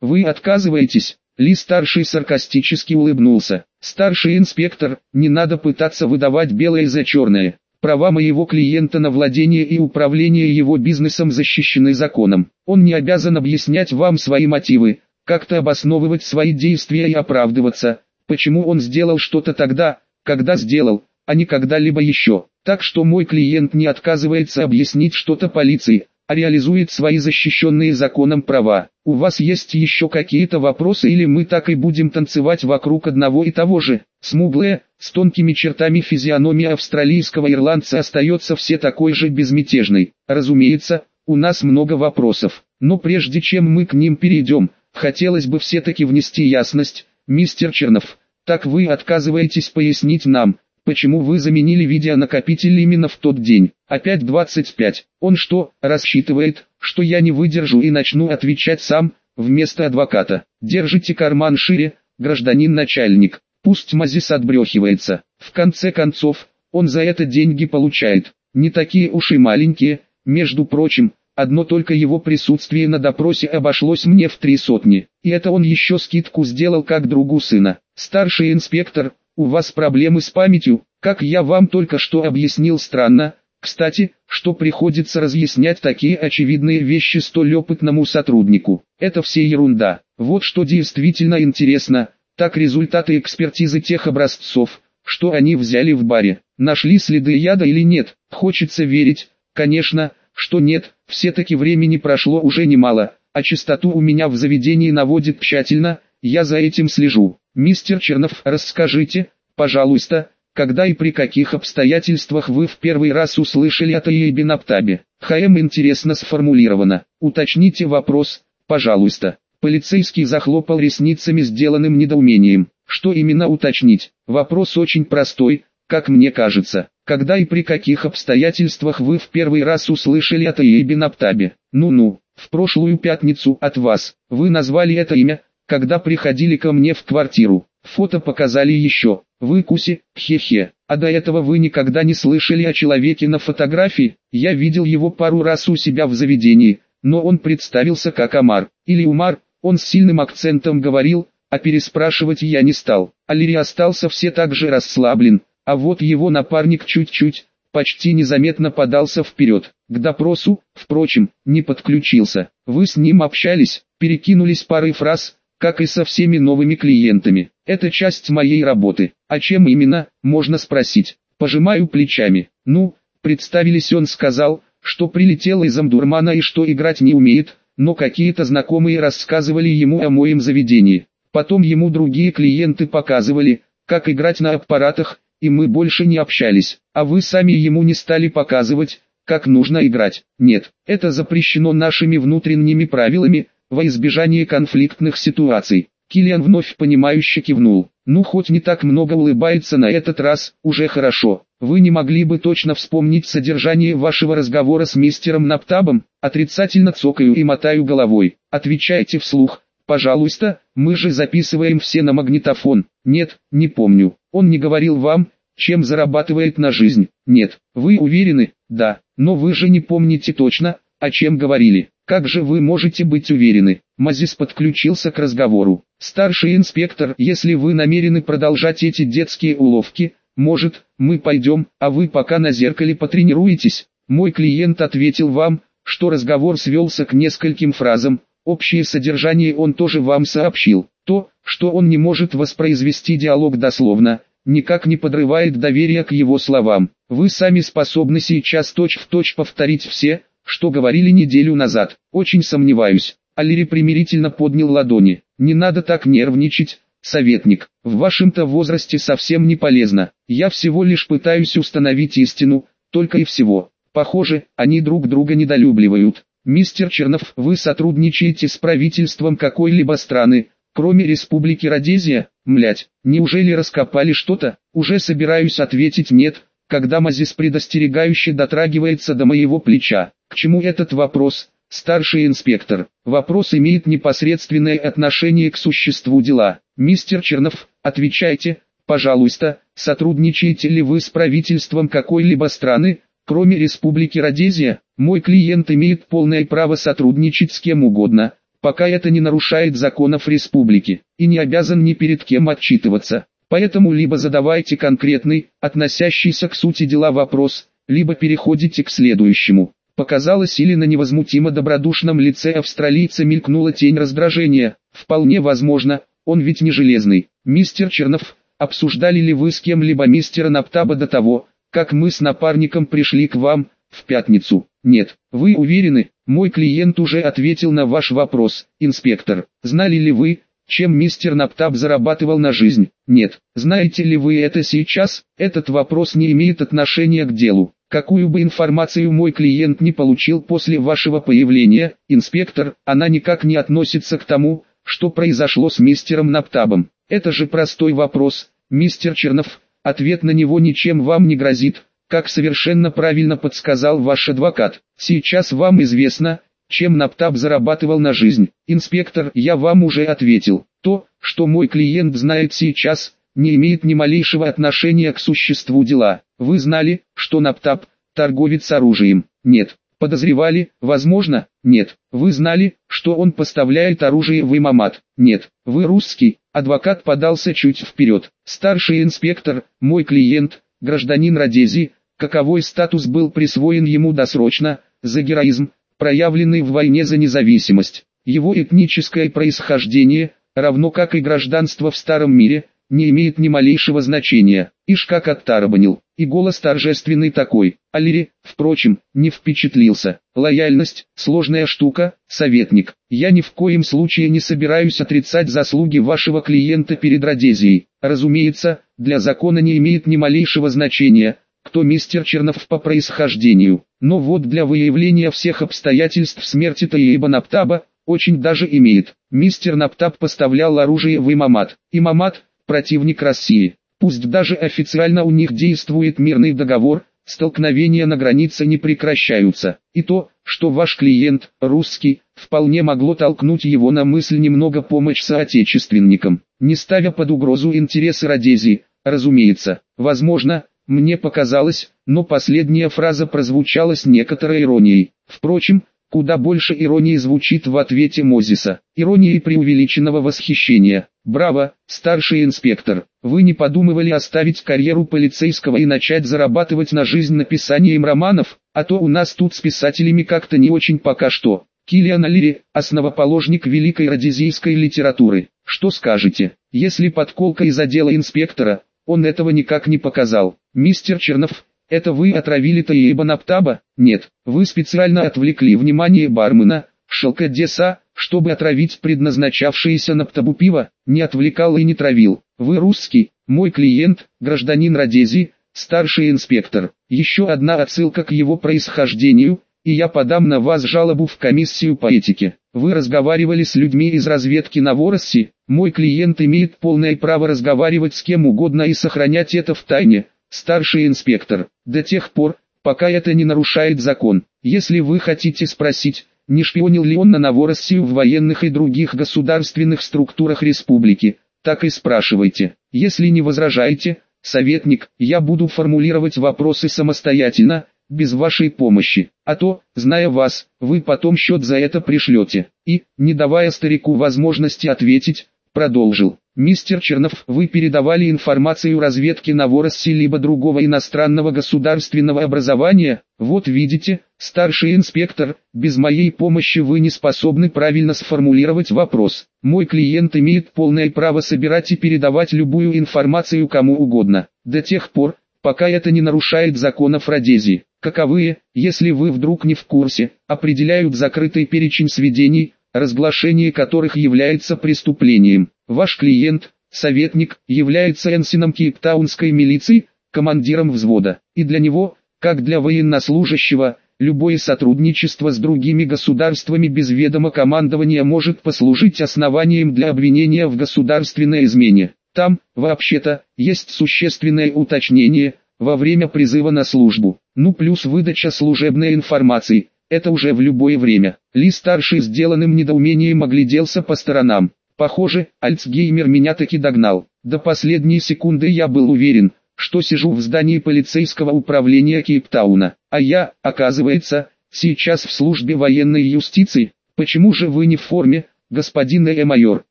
вы отказываетесь. Ли-старший саркастически улыбнулся. «Старший инспектор, не надо пытаться выдавать белое за черное. Права моего клиента на владение и управление его бизнесом защищены законом. Он не обязан объяснять вам свои мотивы, как-то обосновывать свои действия и оправдываться, почему он сделал что-то тогда, когда сделал, а не когда-либо еще. Так что мой клиент не отказывается объяснить что-то полиции, реализует свои защищенные законом права. У вас есть еще какие-то вопросы или мы так и будем танцевать вокруг одного и того же? Смуглая, с тонкими чертами физиономия австралийского ирландца остается все такой же безмятежной. Разумеется, у нас много вопросов, но прежде чем мы к ним перейдем, хотелось бы все-таки внести ясность, мистер Чернов, так вы отказываетесь пояснить нам, Почему вы заменили видеонакопитель именно в тот день? Опять 25. Он что, рассчитывает, что я не выдержу и начну отвечать сам, вместо адвоката? Держите карман шире, гражданин начальник. Пусть Мазис отбрехивается. В конце концов, он за это деньги получает. Не такие уж и маленькие, между прочим, одно только его присутствие на допросе обошлось мне в три сотни. И это он еще скидку сделал как другу сына. Старший инспектор, у вас проблемы с памятью, как я вам только что объяснил странно, кстати, что приходится разъяснять такие очевидные вещи столь опытному сотруднику. Это все ерунда. Вот что действительно интересно, так результаты экспертизы тех образцов, что они взяли в баре. Нашли следы яда или нет? Хочется верить, конечно, что нет, все-таки времени прошло уже немало, а чистоту у меня в заведении наводит тщательно, я за этим слежу. Мистер Чернов, расскажите, пожалуйста, когда и при каких обстоятельствах вы в первый раз услышали о Таибе Наптабе? ХМ интересно сформулировано. Уточните вопрос, пожалуйста. Полицейский захлопал ресницами сделанным недоумением. Что именно уточнить? Вопрос очень простой, как мне кажется. Когда и при каких обстоятельствах вы в первый раз услышали о Таибе Наптабе? Ну-ну, в прошлую пятницу от вас. Вы назвали это имя, когда приходили ко мне в квартиру. Фото показали еще. Вы Куси, хе-хе. А до этого вы никогда не слышали о человеке на фотографии? Я видел его пару раз у себя в заведении, но он представился как Амар. Или Умар, он с сильным акцентом говорил, а переспрашивать я не стал. Алири остался все так же расслаблен, а вот его напарник чуть-чуть, почти незаметно подался вперед. К допросу, впрочем, не подключился. Вы с ним общались, перекинулись парой фраз, как и со всеми новыми клиентами. Это часть моей работы. А чем именно, можно спросить. Пожимаю плечами. Ну, представились он сказал, что прилетел из Амдурмана и что играть не умеет, но какие-то знакомые рассказывали ему о моем заведении. Потом ему другие клиенты показывали, как играть на аппаратах, и мы больше не общались. А вы сами ему не стали показывать, как нужно играть. Нет, это запрещено нашими внутренними правилами, во избежание конфликтных ситуаций. Килиан вновь понимающе кивнул. Ну хоть не так много улыбается на этот раз, уже хорошо. Вы не могли бы точно вспомнить содержание вашего разговора с мистером Наптабом? Отрицательно цокаю и мотаю головой. Отвечайте вслух. Пожалуйста, мы же записываем все на магнитофон. Нет, не помню. Он не говорил вам, чем зарабатывает на жизнь. Нет, вы уверены? Да, но вы же не помните точно, о чем говорили. Как же вы можете быть уверены? Мазис подключился к разговору. Старший инспектор, если вы намерены продолжать эти детские уловки, может, мы пойдем, а вы пока на зеркале потренируетесь. Мой клиент ответил вам, что разговор свелся к нескольким фразам, общее содержание он тоже вам сообщил. То, что он не может воспроизвести диалог дословно, никак не подрывает доверия к его словам. Вы сами способны сейчас точь-в-точь точь повторить все, что говорили неделю назад. Очень сомневаюсь. Алири примирительно поднял ладони. Не надо так нервничать, советник. В вашем-то возрасте совсем не полезно. Я всего лишь пытаюсь установить истину, только и всего. Похоже, они друг друга недолюбливают. Мистер Чернов, вы сотрудничаете с правительством какой-либо страны, кроме Республики Родезия? Млять, неужели раскопали что-то? Уже собираюсь ответить нет, когда Мазис предостерегающе дотрагивается до моего плеча. К чему этот вопрос, старший инспектор? Вопрос имеет непосредственное отношение к существу дела. Мистер Чернов, отвечайте, пожалуйста, сотрудничаете ли вы с правительством какой-либо страны, кроме Республики Родезия? Мой клиент имеет полное право сотрудничать с кем угодно, пока это не нарушает законов республики, и не обязан ни перед кем отчитываться. Поэтому либо задавайте конкретный, относящийся к сути дела вопрос, либо переходите к следующему. Показалось или на невозмутимо добродушном лице австралийца мелькнула тень раздражения. Вполне возможно, он ведь не железный. Мистер Чернов, обсуждали ли вы с кем-либо мистера Наптаба до того, как мы с напарником пришли к вам, в пятницу? Нет, вы уверены, мой клиент уже ответил на ваш вопрос, инспектор. Знали ли вы, чем мистер Наптаб зарабатывал на жизнь? Нет. Знаете ли вы это сейчас? Этот вопрос не имеет отношения к делу. Какую бы информацию мой клиент не получил после вашего появления, инспектор, она никак не относится к тому, что произошло с мистером Наптабом. Это же простой вопрос, мистер Чернов, ответ на него ничем вам не грозит, как совершенно правильно подсказал ваш адвокат. Сейчас вам известно, чем Наптаб зарабатывал на жизнь. Инспектор, я вам уже ответил. То, что мой клиент знает сейчас, не имеет ни малейшего отношения к существу дела. Вы знали, что Наптаб – торговец оружием? Нет. Подозревали, возможно? Нет. Вы знали, что он поставляет оружие в имамат? Нет. Вы русский? Адвокат подался чуть вперед. Старший инспектор, мой клиент, гражданин Родези, каковой статус был присвоен ему досрочно, за героизм, проявленный в войне за независимость. Его этническое происхождение, равно как и гражданство в Старом мире, не имеет ни малейшего значения. Ишь как оттарабанил, и голос торжественный такой. Алири, впрочем, не впечатлился. Лояльность – сложная штука, советник. Я ни в коем случае не собираюсь отрицать заслуги вашего клиента перед Родезией. Разумеется, для закона не имеет ни малейшего значения, кто мистер Чернов по происхождению. Но вот для выявления всех обстоятельств смерти Таиба Наптаба, очень даже имеет. Мистер Наптаб поставлял оружие в Имамат. Имамат – противник России. Пусть даже официально у них действует мирный договор, столкновения на границе не прекращаются. И то, что ваш клиент, русский, вполне могло толкнуть его на мысль немного помочь соотечественникам, не ставя под угрозу интересы Родезии, разумеется. Возможно, мне показалось, но последняя фраза прозвучала с некоторой иронией. Впрочем, куда больше иронии звучит в ответе Мозиса. Иронии преувеличенного восхищения. Браво, старший инспектор. Вы не подумывали оставить карьеру полицейского и начать зарабатывать на жизнь написанием романов, а то у нас тут с писателями как-то не очень пока что. Килиан Алири, основоположник великой родезийской литературы. Что скажете, если подколка из отдела инспектора, он этого никак не показал. Мистер Чернов, это вы отравили Таиба Наптаба? Нет, вы специально отвлекли внимание бармена, Шелкадеса, чтобы отравить предназначавшееся Наптабу пиво, не отвлекал и не травил. Вы русский, мой клиент, гражданин Родези, старший инспектор. Еще одна отсылка к его происхождению, и я подам на вас жалобу в комиссию по этике. Вы разговаривали с людьми из разведки на Воросси, мой клиент имеет полное право разговаривать с кем угодно и сохранять это в тайне, старший инспектор, до тех пор, пока это не нарушает закон. Если вы хотите спросить, не шпионил ли он на Новороссию в военных и других государственных структурах республики, так и спрашивайте. Если не возражаете, советник, я буду формулировать вопросы самостоятельно, без вашей помощи, а то, зная вас, вы потом счет за это пришлете. И, не давая старику возможности ответить, продолжил. Мистер Чернов, вы передавали информацию разведке Новоросси либо другого иностранного государственного образования? Вот видите, старший инспектор, без моей помощи вы не способны правильно сформулировать вопрос. Мой клиент имеет полное право собирать и передавать любую информацию кому угодно, до тех пор, пока это не нарушает законов Родезии каковые, если вы вдруг не в курсе, определяют закрытый перечень сведений, разглашение которых является преступлением. Ваш клиент, советник, является энсином кейптаунской милиции, командиром взвода, и для него, как для военнослужащего, любое сотрудничество с другими государствами без ведома командования может послужить основанием для обвинения в государственной измене. Там, вообще-то, есть существенное уточнение – во время призыва на службу. Ну плюс выдача служебной информации, это уже в любое время. Ли-старший сделанным недоумением огляделся по сторонам. Похоже, Альцгеймер меня таки догнал. До последней секунды я был уверен, что сижу в здании полицейского управления Кейптауна, а я, оказывается, сейчас в службе военной юстиции. Почему же вы не в форме, господин э-майор?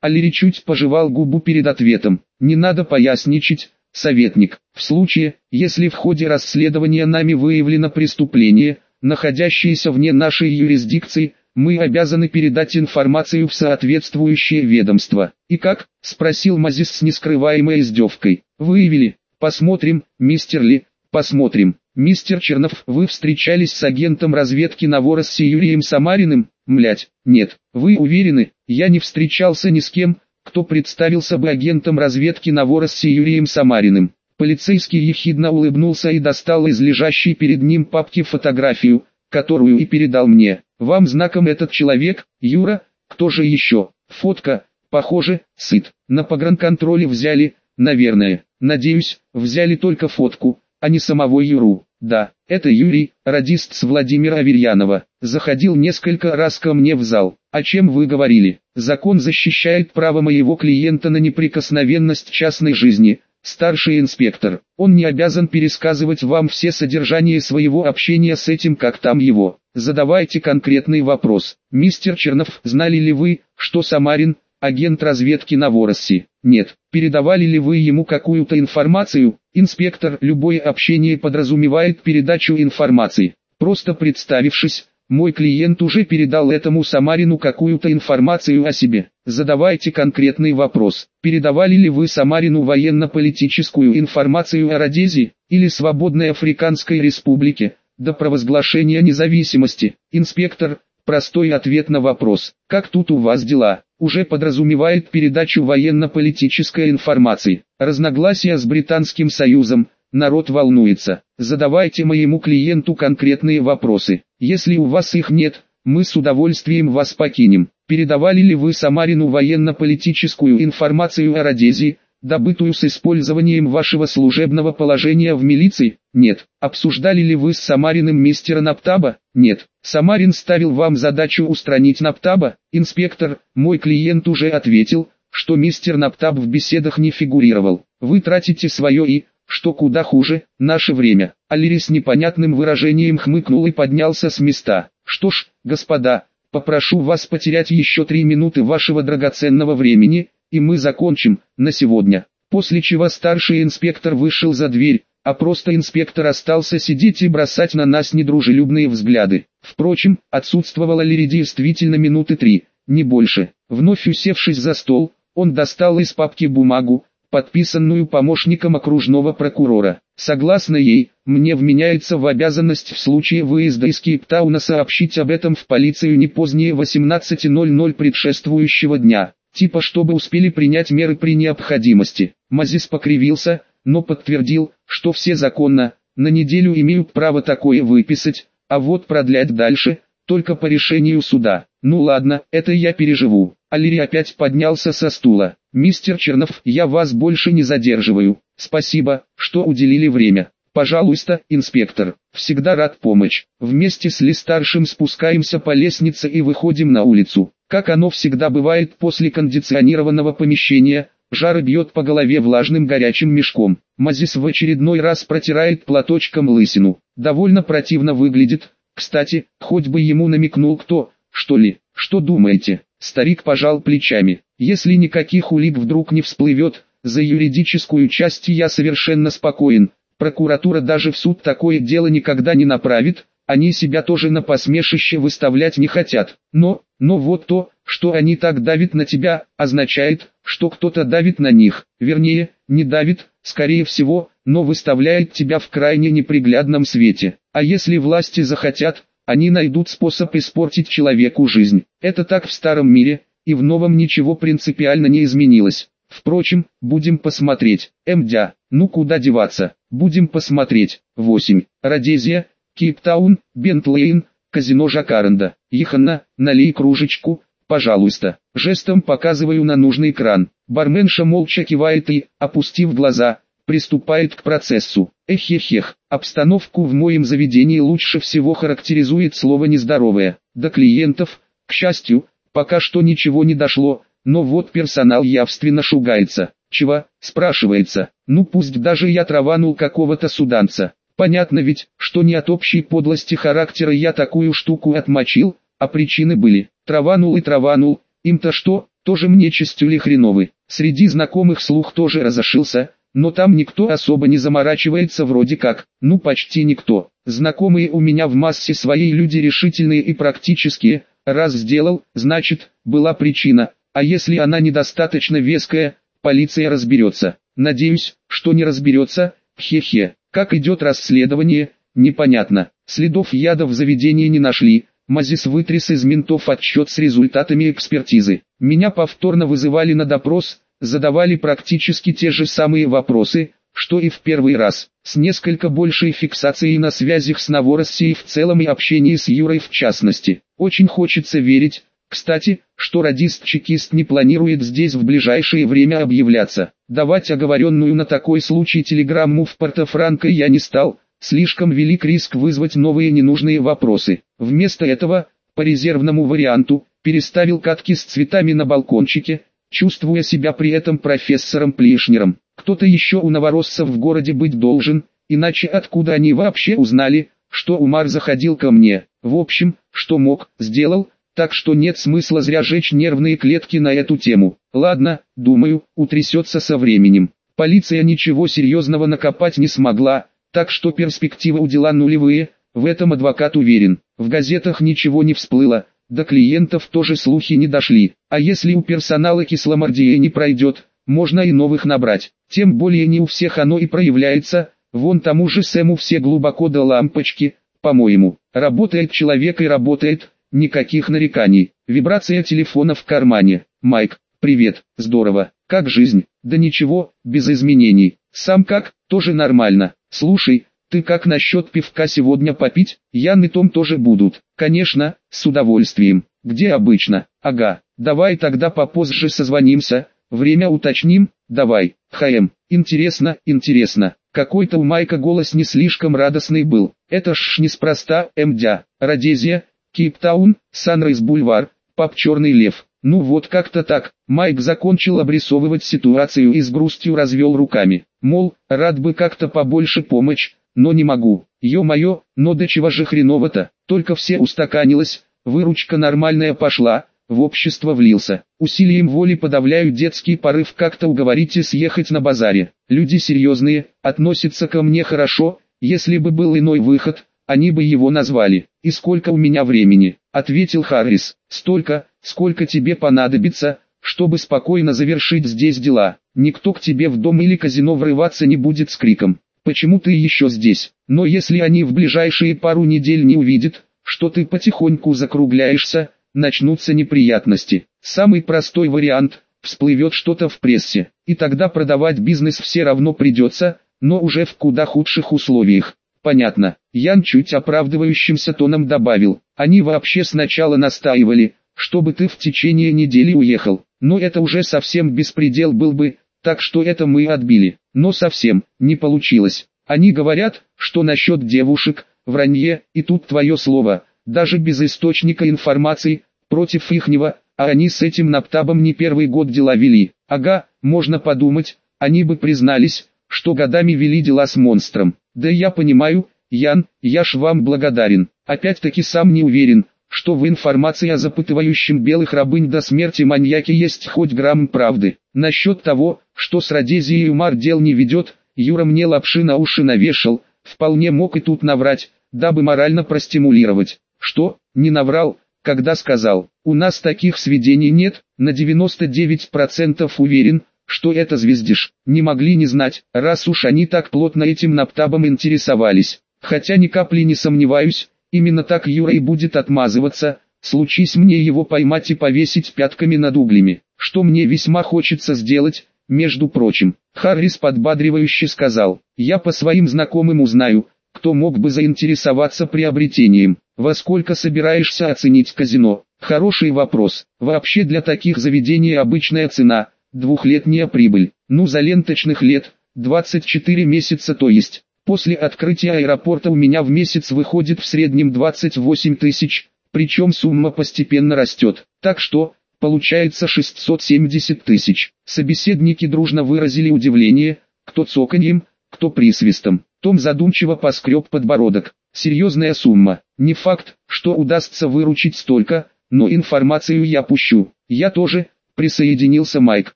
Алири чуть пожевал губу перед ответом. Не надо поясничать, советник. В случае, если в ходе расследования нами выявлено преступление, находящееся вне нашей юрисдикции, мы обязаны передать информацию в соответствующее ведомство. И как? Спросил Мазис с нескрываемой издевкой. Выявили. Посмотрим, мистер Ли, посмотрим. Мистер Чернов, вы встречались с агентом разведки Новоросси Юрием Самариным? Млять, нет. Вы уверены, я не встречался ни с кем, кто представился бы агентом разведки Новоросси Юрием Самариным. Полицейский ехидно улыбнулся и достал из лежащей перед ним папки фотографию, которую и передал мне. Вам знаком этот человек, Юра, кто же еще? Фотка, похоже, сыт. На погранконтроле взяли, наверное. Надеюсь, взяли только фотку, а не самого Юру. Да, это Юрий, радист с Владимира Аверьянова. Заходил несколько раз ко мне в зал. О чем вы говорили? Закон защищает право моего клиента на неприкосновенность частной жизни. Старший инспектор, он не обязан пересказывать вам все содержания своего общения с этим как там его. Задавайте конкретный вопрос. Мистер Чернов, знали ли вы, что Самарин, агент разведки на Воросси? Нет. Передавали ли вы ему какую-то информацию? Инспектор, любое общение подразумевает передачу информации. Просто представившись, мой клиент уже передал этому Самарину какую-то информацию о себе. Задавайте конкретный вопрос. Передавали ли вы Самарину военно-политическую информацию о Родезии или Свободной Африканской Республике до провозглашения независимости? Инспектор, простой ответ на вопрос, как тут у вас дела? уже подразумевает передачу военно-политической информации. Разногласия с Британским Союзом, народ волнуется. Задавайте моему клиенту конкретные вопросы. Если у вас их нет, мы с удовольствием вас покинем. Передавали ли вы Самарину военно-политическую информацию о Родезии, добытую с использованием вашего служебного положения в милиции? Нет. Обсуждали ли вы с Самариным мистера Наптаба? Нет. Самарин ставил вам задачу устранить Наптаба? Инспектор, мой клиент уже ответил, что мистер Наптаб в беседах не фигурировал. Вы тратите свое и, что куда хуже, наше время. Алири с непонятным выражением хмыкнул и поднялся с места. Что ж, господа, попрошу вас потерять еще три минуты вашего драгоценного времени, и мы закончим, на сегодня. После чего старший инспектор вышел за дверь, а просто инспектор остался сидеть и бросать на нас недружелюбные взгляды. Впрочем, отсутствовала Лири действительно минуты три, не больше. Вновь усевшись за стол, он достал из папки бумагу, подписанную помощником окружного прокурора. Согласно ей, мне вменяется в обязанность в случае выезда из Кейптауна сообщить об этом в полицию не позднее 18.00 предшествующего дня типа чтобы успели принять меры при необходимости. Мазис покривился, но подтвердил, что все законно, на неделю имеют право такое выписать, а вот продлять дальше, только по решению суда. Ну ладно, это я переживу. Алири опять поднялся со стула. Мистер Чернов, я вас больше не задерживаю. Спасибо, что уделили время. Пожалуйста, инспектор, всегда рад помочь. Вместе с Ли-старшим спускаемся по лестнице и выходим на улицу. Как оно всегда бывает после кондиционированного помещения, жар бьет по голове влажным горячим мешком. Мазис в очередной раз протирает платочком лысину. Довольно противно выглядит. Кстати, хоть бы ему намекнул кто, что ли, что думаете? Старик пожал плечами. Если никаких улик вдруг не всплывет, за юридическую часть я совершенно спокоен. Прокуратура даже в суд такое дело никогда не направит, они себя тоже на посмешище выставлять не хотят. Но, но вот то, что они так давят на тебя, означает, что кто-то давит на них. Вернее, не давит, скорее всего, но выставляет тебя в крайне неприглядном свете. А если власти захотят, они найдут способ испортить человеку жизнь. Это так в старом мире, и в новом ничего принципиально не изменилось. Впрочем, будем посмотреть. Мдя, ну куда деваться, будем посмотреть. 8. Родезия, Кейптаун, Бентлейн, казино Жакаренда. Иханна, налей кружечку, пожалуйста. Жестом показываю на нужный экран. Барменша молча кивает и, опустив глаза, приступает к процессу. Эхехех, обстановку в моем заведении лучше всего характеризует слово «нездоровое». До клиентов, к счастью, пока что ничего не дошло, но вот персонал явственно шугается. Чего, спрашивается, ну пусть даже я траванул какого-то суданца. Понятно ведь, что не от общей подлости характера я такую штуку отмочил, а причины были. Траванул и траванул, им-то что, тоже мне чистюли хреновы. Среди знакомых слух тоже разошился, но там никто особо не заморачивается вроде как, ну почти никто. Знакомые у меня в массе своей люди решительные и практические, раз сделал, значит, была причина, а если она недостаточно веская, полиция разберется. Надеюсь, что не разберется, хе-хе. Как идет расследование, непонятно. Следов яда в заведении не нашли. Мазис вытряс из ментов отчет с результатами экспертизы. Меня повторно вызывали на допрос, задавали практически те же самые вопросы, что и в первый раз, с несколько большей фиксацией на связях с Новороссией в целом и общении с Юрой в частности. Очень хочется верить, кстати, что радист-чекист не планирует здесь в ближайшее время объявляться. Давать оговоренную на такой случай телеграмму в Порто-Франко я не стал, слишком велик риск вызвать новые ненужные вопросы. Вместо этого, по резервному варианту, переставил катки с цветами на балкончике, чувствуя себя при этом профессором Плишнером. Кто-то еще у новороссов в городе быть должен, иначе откуда они вообще узнали, что Умар заходил ко мне. В общем, что мог, сделал, так что нет смысла зря жечь нервные клетки на эту тему. Ладно, думаю, утрясется со временем. Полиция ничего серьезного накопать не смогла, так что перспективы у дела нулевые, в этом адвокат уверен. В газетах ничего не всплыло, до клиентов тоже слухи не дошли. А если у персонала кисломордия не пройдет, можно и новых набрать. Тем более не у всех оно и проявляется, вон тому же Сэму все глубоко до лампочки, по-моему. Работает человек и работает, никаких нареканий. Вибрация телефона в кармане. Майк, привет, здорово, как жизнь? Да ничего, без изменений. Сам как, тоже нормально. Слушай, ты как насчет пивка сегодня попить? Ян и Том тоже будут. Конечно, с удовольствием. Где обычно? Ага, давай тогда попозже созвонимся. Время уточним, давай. ХМ, интересно, интересно. Какой-то у Майка голос не слишком радостный был. Это ж неспроста, Мдя, Родезия, Кейптаун, Санрайз Бульвар, Пап Черный Лев. Ну вот как-то так. Майк закончил обрисовывать ситуацию и с грустью развел руками. Мол, рад бы как-то побольше помочь, но не могу. Ё-моё, но до чего же хреново-то, только все устаканилось, выручка нормальная пошла, в общество влился. Усилием воли подавляю детский порыв как-то уговорить и съехать на базаре. Люди серьезные, относятся ко мне хорошо, если бы был иной выход, они бы его назвали. «И сколько у меня времени?» – ответил Харрис. «Столько, сколько тебе понадобится, чтобы спокойно завершить здесь дела. Никто к тебе в дом или казино врываться не будет с криком почему ты еще здесь? Но если они в ближайшие пару недель не увидят, что ты потихоньку закругляешься, начнутся неприятности. Самый простой вариант – всплывет что-то в прессе, и тогда продавать бизнес все равно придется, но уже в куда худших условиях. Понятно. Ян чуть оправдывающимся тоном добавил, они вообще сначала настаивали, чтобы ты в течение недели уехал, но это уже совсем беспредел был бы, так что это мы отбили, но совсем не получилось. Они говорят, что насчет девушек, вранье, и тут твое слово, даже без источника информации, против ихнего, а они с этим наптабом не первый год дела вели. Ага, можно подумать, они бы признались, что годами вели дела с монстром. Да я понимаю, Ян, я ж вам благодарен. Опять-таки сам не уверен, что в информации о запытывающем белых рабынь до смерти маньяке есть хоть грамм правды. Насчет того, что с Родезией Умар дел не ведет, Юра мне лапши на уши навешал, вполне мог и тут наврать, дабы морально простимулировать. Что, не наврал, когда сказал, у нас таких сведений нет, на 99% уверен, что это звездиш. Не могли не знать, раз уж они так плотно этим наптабом интересовались. Хотя ни капли не сомневаюсь, Именно так Юра и будет отмазываться, случись мне его поймать и повесить пятками над углями, что мне весьма хочется сделать, между прочим. Харрис подбадривающе сказал, я по своим знакомым узнаю, кто мог бы заинтересоваться приобретением. Во сколько собираешься оценить казино? Хороший вопрос. Вообще для таких заведений обычная цена, двухлетняя прибыль. Ну за ленточных лет, 24 месяца то есть. После открытия аэропорта у меня в месяц выходит в среднем 28 тысяч, причем сумма постепенно растет. Так что, получается 670 тысяч. Собеседники дружно выразили удивление, кто цоканьем, кто присвистом. Том задумчиво поскреб подбородок. Серьезная сумма. Не факт, что удастся выручить столько, но информацию я пущу. Я тоже, присоединился Майк.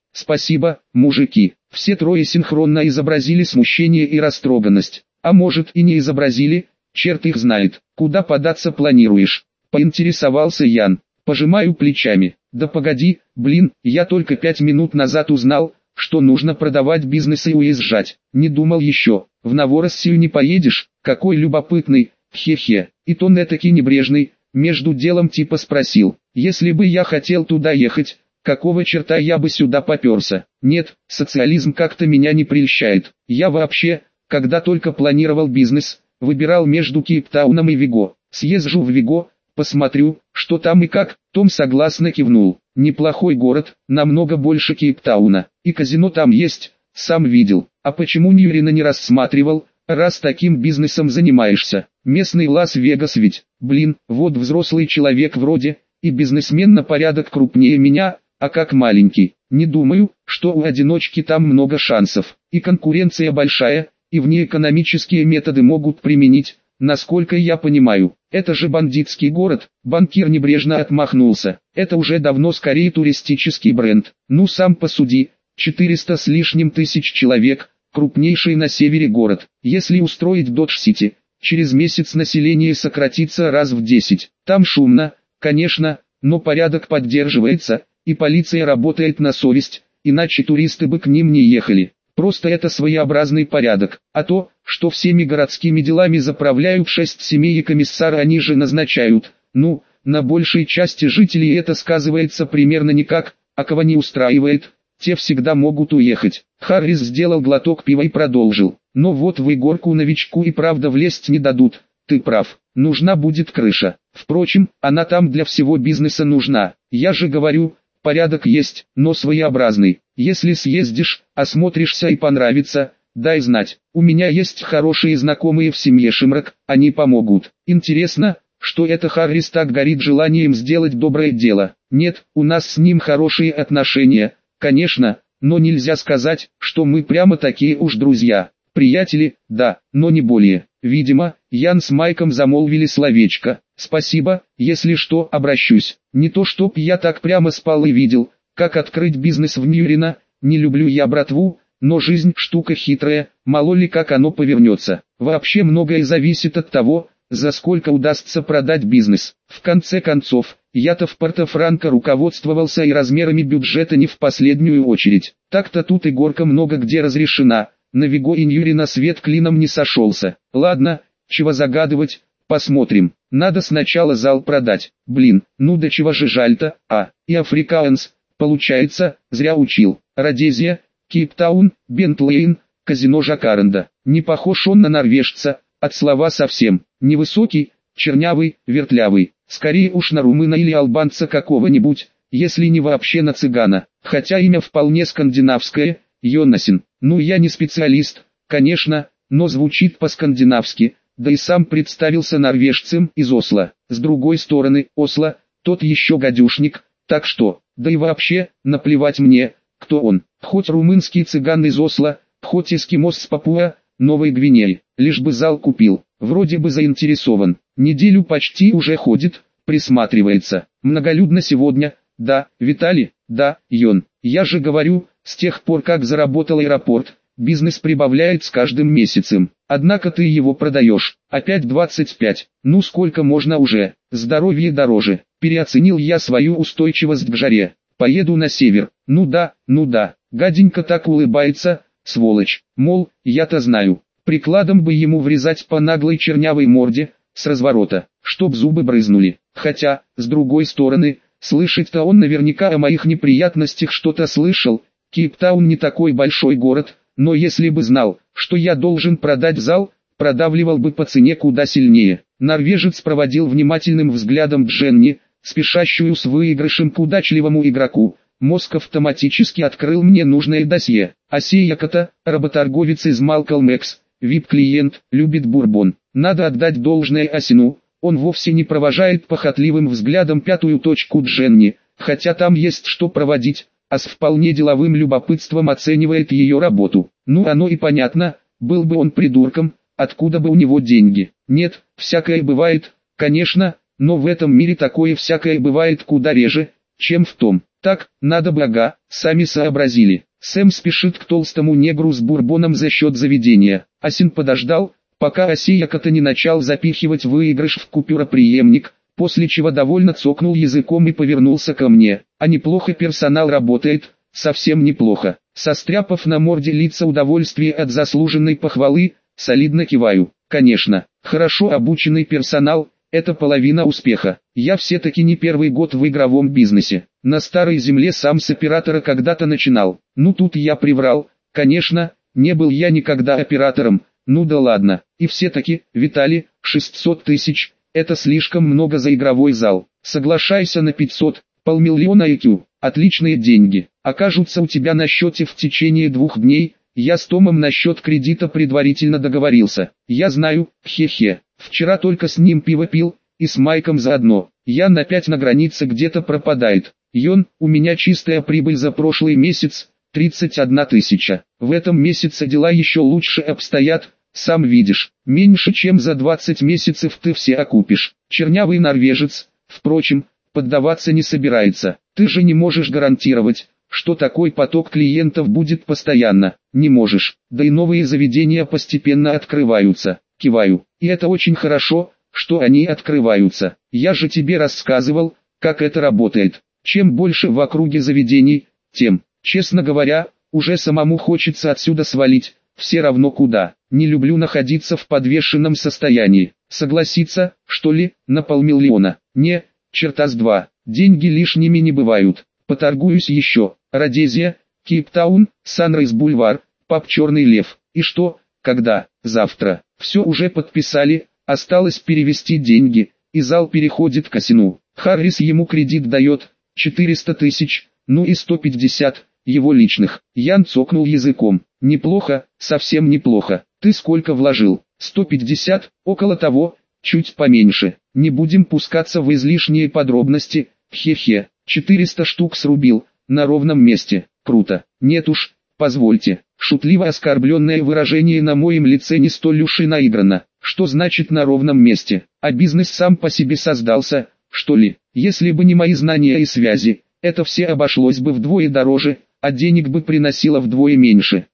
Спасибо, мужики. Все трое синхронно изобразили смущение и растроганность. А может и не изобразили, черт их знает. Куда податься планируешь? Поинтересовался Ян. Пожимаю плечами. Да погоди, блин, я только пять минут назад узнал, что нужно продавать бизнес и уезжать. Не думал еще, в Новороссию не поедешь, какой любопытный, хе-хе. И то таки небрежный, между делом типа спросил, если бы я хотел туда ехать, какого черта я бы сюда поперся. Нет, социализм как-то меня не прельщает. Я вообще, когда только планировал бизнес, выбирал между Кейптауном и Виго. Съезжу в Виго, посмотрю, что там и как. Том согласно кивнул. Неплохой город, намного больше Кейптауна. И казино там есть, сам видел. А почему Ньюрина не рассматривал, раз таким бизнесом занимаешься? Местный Лас-Вегас ведь, блин, вот взрослый человек вроде, и бизнесмен на порядок крупнее меня, а как маленький, не думаю, что у одиночки там много шансов, и конкуренция большая, и внеэкономические методы могут применить, насколько я понимаю. Это же бандитский город, банкир небрежно отмахнулся, это уже давно скорее туристический бренд. Ну сам посуди, 400 с лишним тысяч человек, крупнейший на севере город. Если устроить Додж-Сити, через месяц население сократится раз в 10. Там шумно, конечно, но порядок поддерживается, и полиция работает на совесть, иначе туристы бы к ним не ехали. Просто это своеобразный порядок, а то, что всеми городскими делами заправляют шесть семей и комиссара они же назначают, ну, на большей части жителей это сказывается примерно никак, а кого не устраивает, те всегда могут уехать. Харрис сделал глоток пива и продолжил, но вот в игорку новичку и правда влезть не дадут, ты прав, нужна будет крыша. Впрочем, она там для всего бизнеса нужна, я же говорю, Порядок есть, но своеобразный. Если съездишь, осмотришься и понравится, дай знать. У меня есть хорошие знакомые в семье Шимрак, они помогут. Интересно, что это Харрис так горит желанием сделать доброе дело. Нет, у нас с ним хорошие отношения, конечно, но нельзя сказать, что мы прямо такие уж друзья. Приятели, да, но не более. Видимо, Ян с Майком замолвили словечко. Спасибо, если что, обращусь. Не то чтоб я так прямо спал и видел, как открыть бизнес в Ньюрино, не люблю я братву, но жизнь штука хитрая, мало ли как оно повернется. Вообще многое зависит от того, за сколько удастся продать бизнес. В конце концов, я-то в Порто-Франко руководствовался и размерами бюджета не в последнюю очередь. Так-то тут и горка много где разрешена, на Виго и Ньюри на свет клином не сошелся. Ладно, чего загадывать, Посмотрим. Надо сначала зал продать. Блин, ну до чего же жаль-то, а, и Африкаанс, получается, зря учил. Родезия, Кейптаун, Бентлейн, казино Жакаренда. Не похож он на норвежца, от слова совсем. Невысокий, чернявый, вертлявый. Скорее уж на румына или албанца какого-нибудь, если не вообще на цыгана. Хотя имя вполне скандинавское, Йонасин. Ну я не специалист, конечно, но звучит по-скандинавски да и сам представился норвежцем из Осло. С другой стороны, Осло, тот еще гадюшник, так что, да и вообще, наплевать мне, кто он, хоть румынский цыган из Осло, хоть эскимос с Папуа, Новой Гвинеи, лишь бы зал купил, вроде бы заинтересован, неделю почти уже ходит, присматривается, многолюдно сегодня, да, Виталий, да, Йон, я же говорю, с тех пор как заработал аэропорт, Бизнес прибавляет с каждым месяцем. Однако ты его продаешь. Опять 25. Ну сколько можно уже? Здоровье дороже. Переоценил я свою устойчивость к жаре. Поеду на север. Ну да, ну да. Гаденько так улыбается, сволочь. Мол, я-то знаю. Прикладом бы ему врезать по наглой чернявой морде, с разворота, чтоб зубы брызнули. Хотя, с другой стороны, слышать-то он наверняка о моих неприятностях что-то слышал. Кейптаун не такой большой город, но если бы знал, что я должен продать зал, продавливал бы по цене куда сильнее. Норвежец проводил внимательным взглядом Дженни, спешащую с выигрышем к удачливому игроку, мозг автоматически открыл мне нужное досье. Асия Кота, работорговец из Малкольм Экс, VIP-клиент, любит бурбон. Надо отдать должное Асину, он вовсе не провожает похотливым взглядом пятую точку Дженни, хотя там есть что проводить, а с вполне деловым любопытством оценивает ее работу. Ну оно и понятно, был бы он придурком, откуда бы у него деньги. Нет, всякое бывает, конечно, но в этом мире такое всякое бывает куда реже, чем в том. Так, надо блага, сами сообразили. Сэм спешит к толстому негру с бурбоном за счет заведения. Асин подождал, пока Осияка-то не начал запихивать выигрыш в купюроприемник, после чего довольно цокнул языком и повернулся ко мне. А неплохо персонал работает, совсем неплохо. Состряпав на морде лица удовольствие от заслуженной похвалы, солидно киваю. Конечно, хорошо обученный персонал – это половина успеха. Я все-таки не первый год в игровом бизнесе. На старой земле сам с оператора когда-то начинал. Ну тут я приврал. Конечно, не был я никогда оператором. Ну да ладно. И все-таки, Виталий, 600 тысяч – это слишком много за игровой зал. Соглашайся на 500, полмиллиона IQ. Отличные деньги. Окажутся у тебя на счете в течение двух дней. Я с Томом насчет кредита предварительно договорился. Я знаю, хе-хе. Вчера только с ним пиво пил, и с Майком заодно. Ян опять на границе где-то пропадает. Йон, у меня чистая прибыль за прошлый месяц, 31 тысяча. В этом месяце дела еще лучше обстоят, сам видишь. Меньше чем за 20 месяцев ты все окупишь. Чернявый норвежец, впрочем, поддаваться не собирается. Ты же не можешь гарантировать, что такой поток клиентов будет постоянно. Не можешь. Да и новые заведения постепенно открываются. Киваю. И это очень хорошо, что они открываются. Я же тебе рассказывал, как это работает. Чем больше в округе заведений, тем, честно говоря, уже самому хочется отсюда свалить, все равно куда. Не люблю находиться в подвешенном состоянии. Согласиться, что ли, на полмиллиона. Не, черта с два. Деньги лишними не бывают. Поторгуюсь еще. Родезия, Кейптаун, Санрайз Бульвар, Пап Черный Лев. И что, когда, завтра. Все уже подписали, осталось перевести деньги, и зал переходит к Асину. Харрис ему кредит дает, 400 тысяч, ну и 150, его личных. Ян цокнул языком. Неплохо, совсем неплохо. Ты сколько вложил? 150, около того, чуть поменьше. Не будем пускаться в излишние подробности. Хе-хе, 400 штук срубил, на ровном месте. Круто. Нет уж, позвольте. Шутливо оскорбленное выражение на моем лице не столь уж и наиграно. Что значит на ровном месте? А бизнес сам по себе создался, что ли? Если бы не мои знания и связи, это все обошлось бы вдвое дороже, а денег бы приносило вдвое меньше.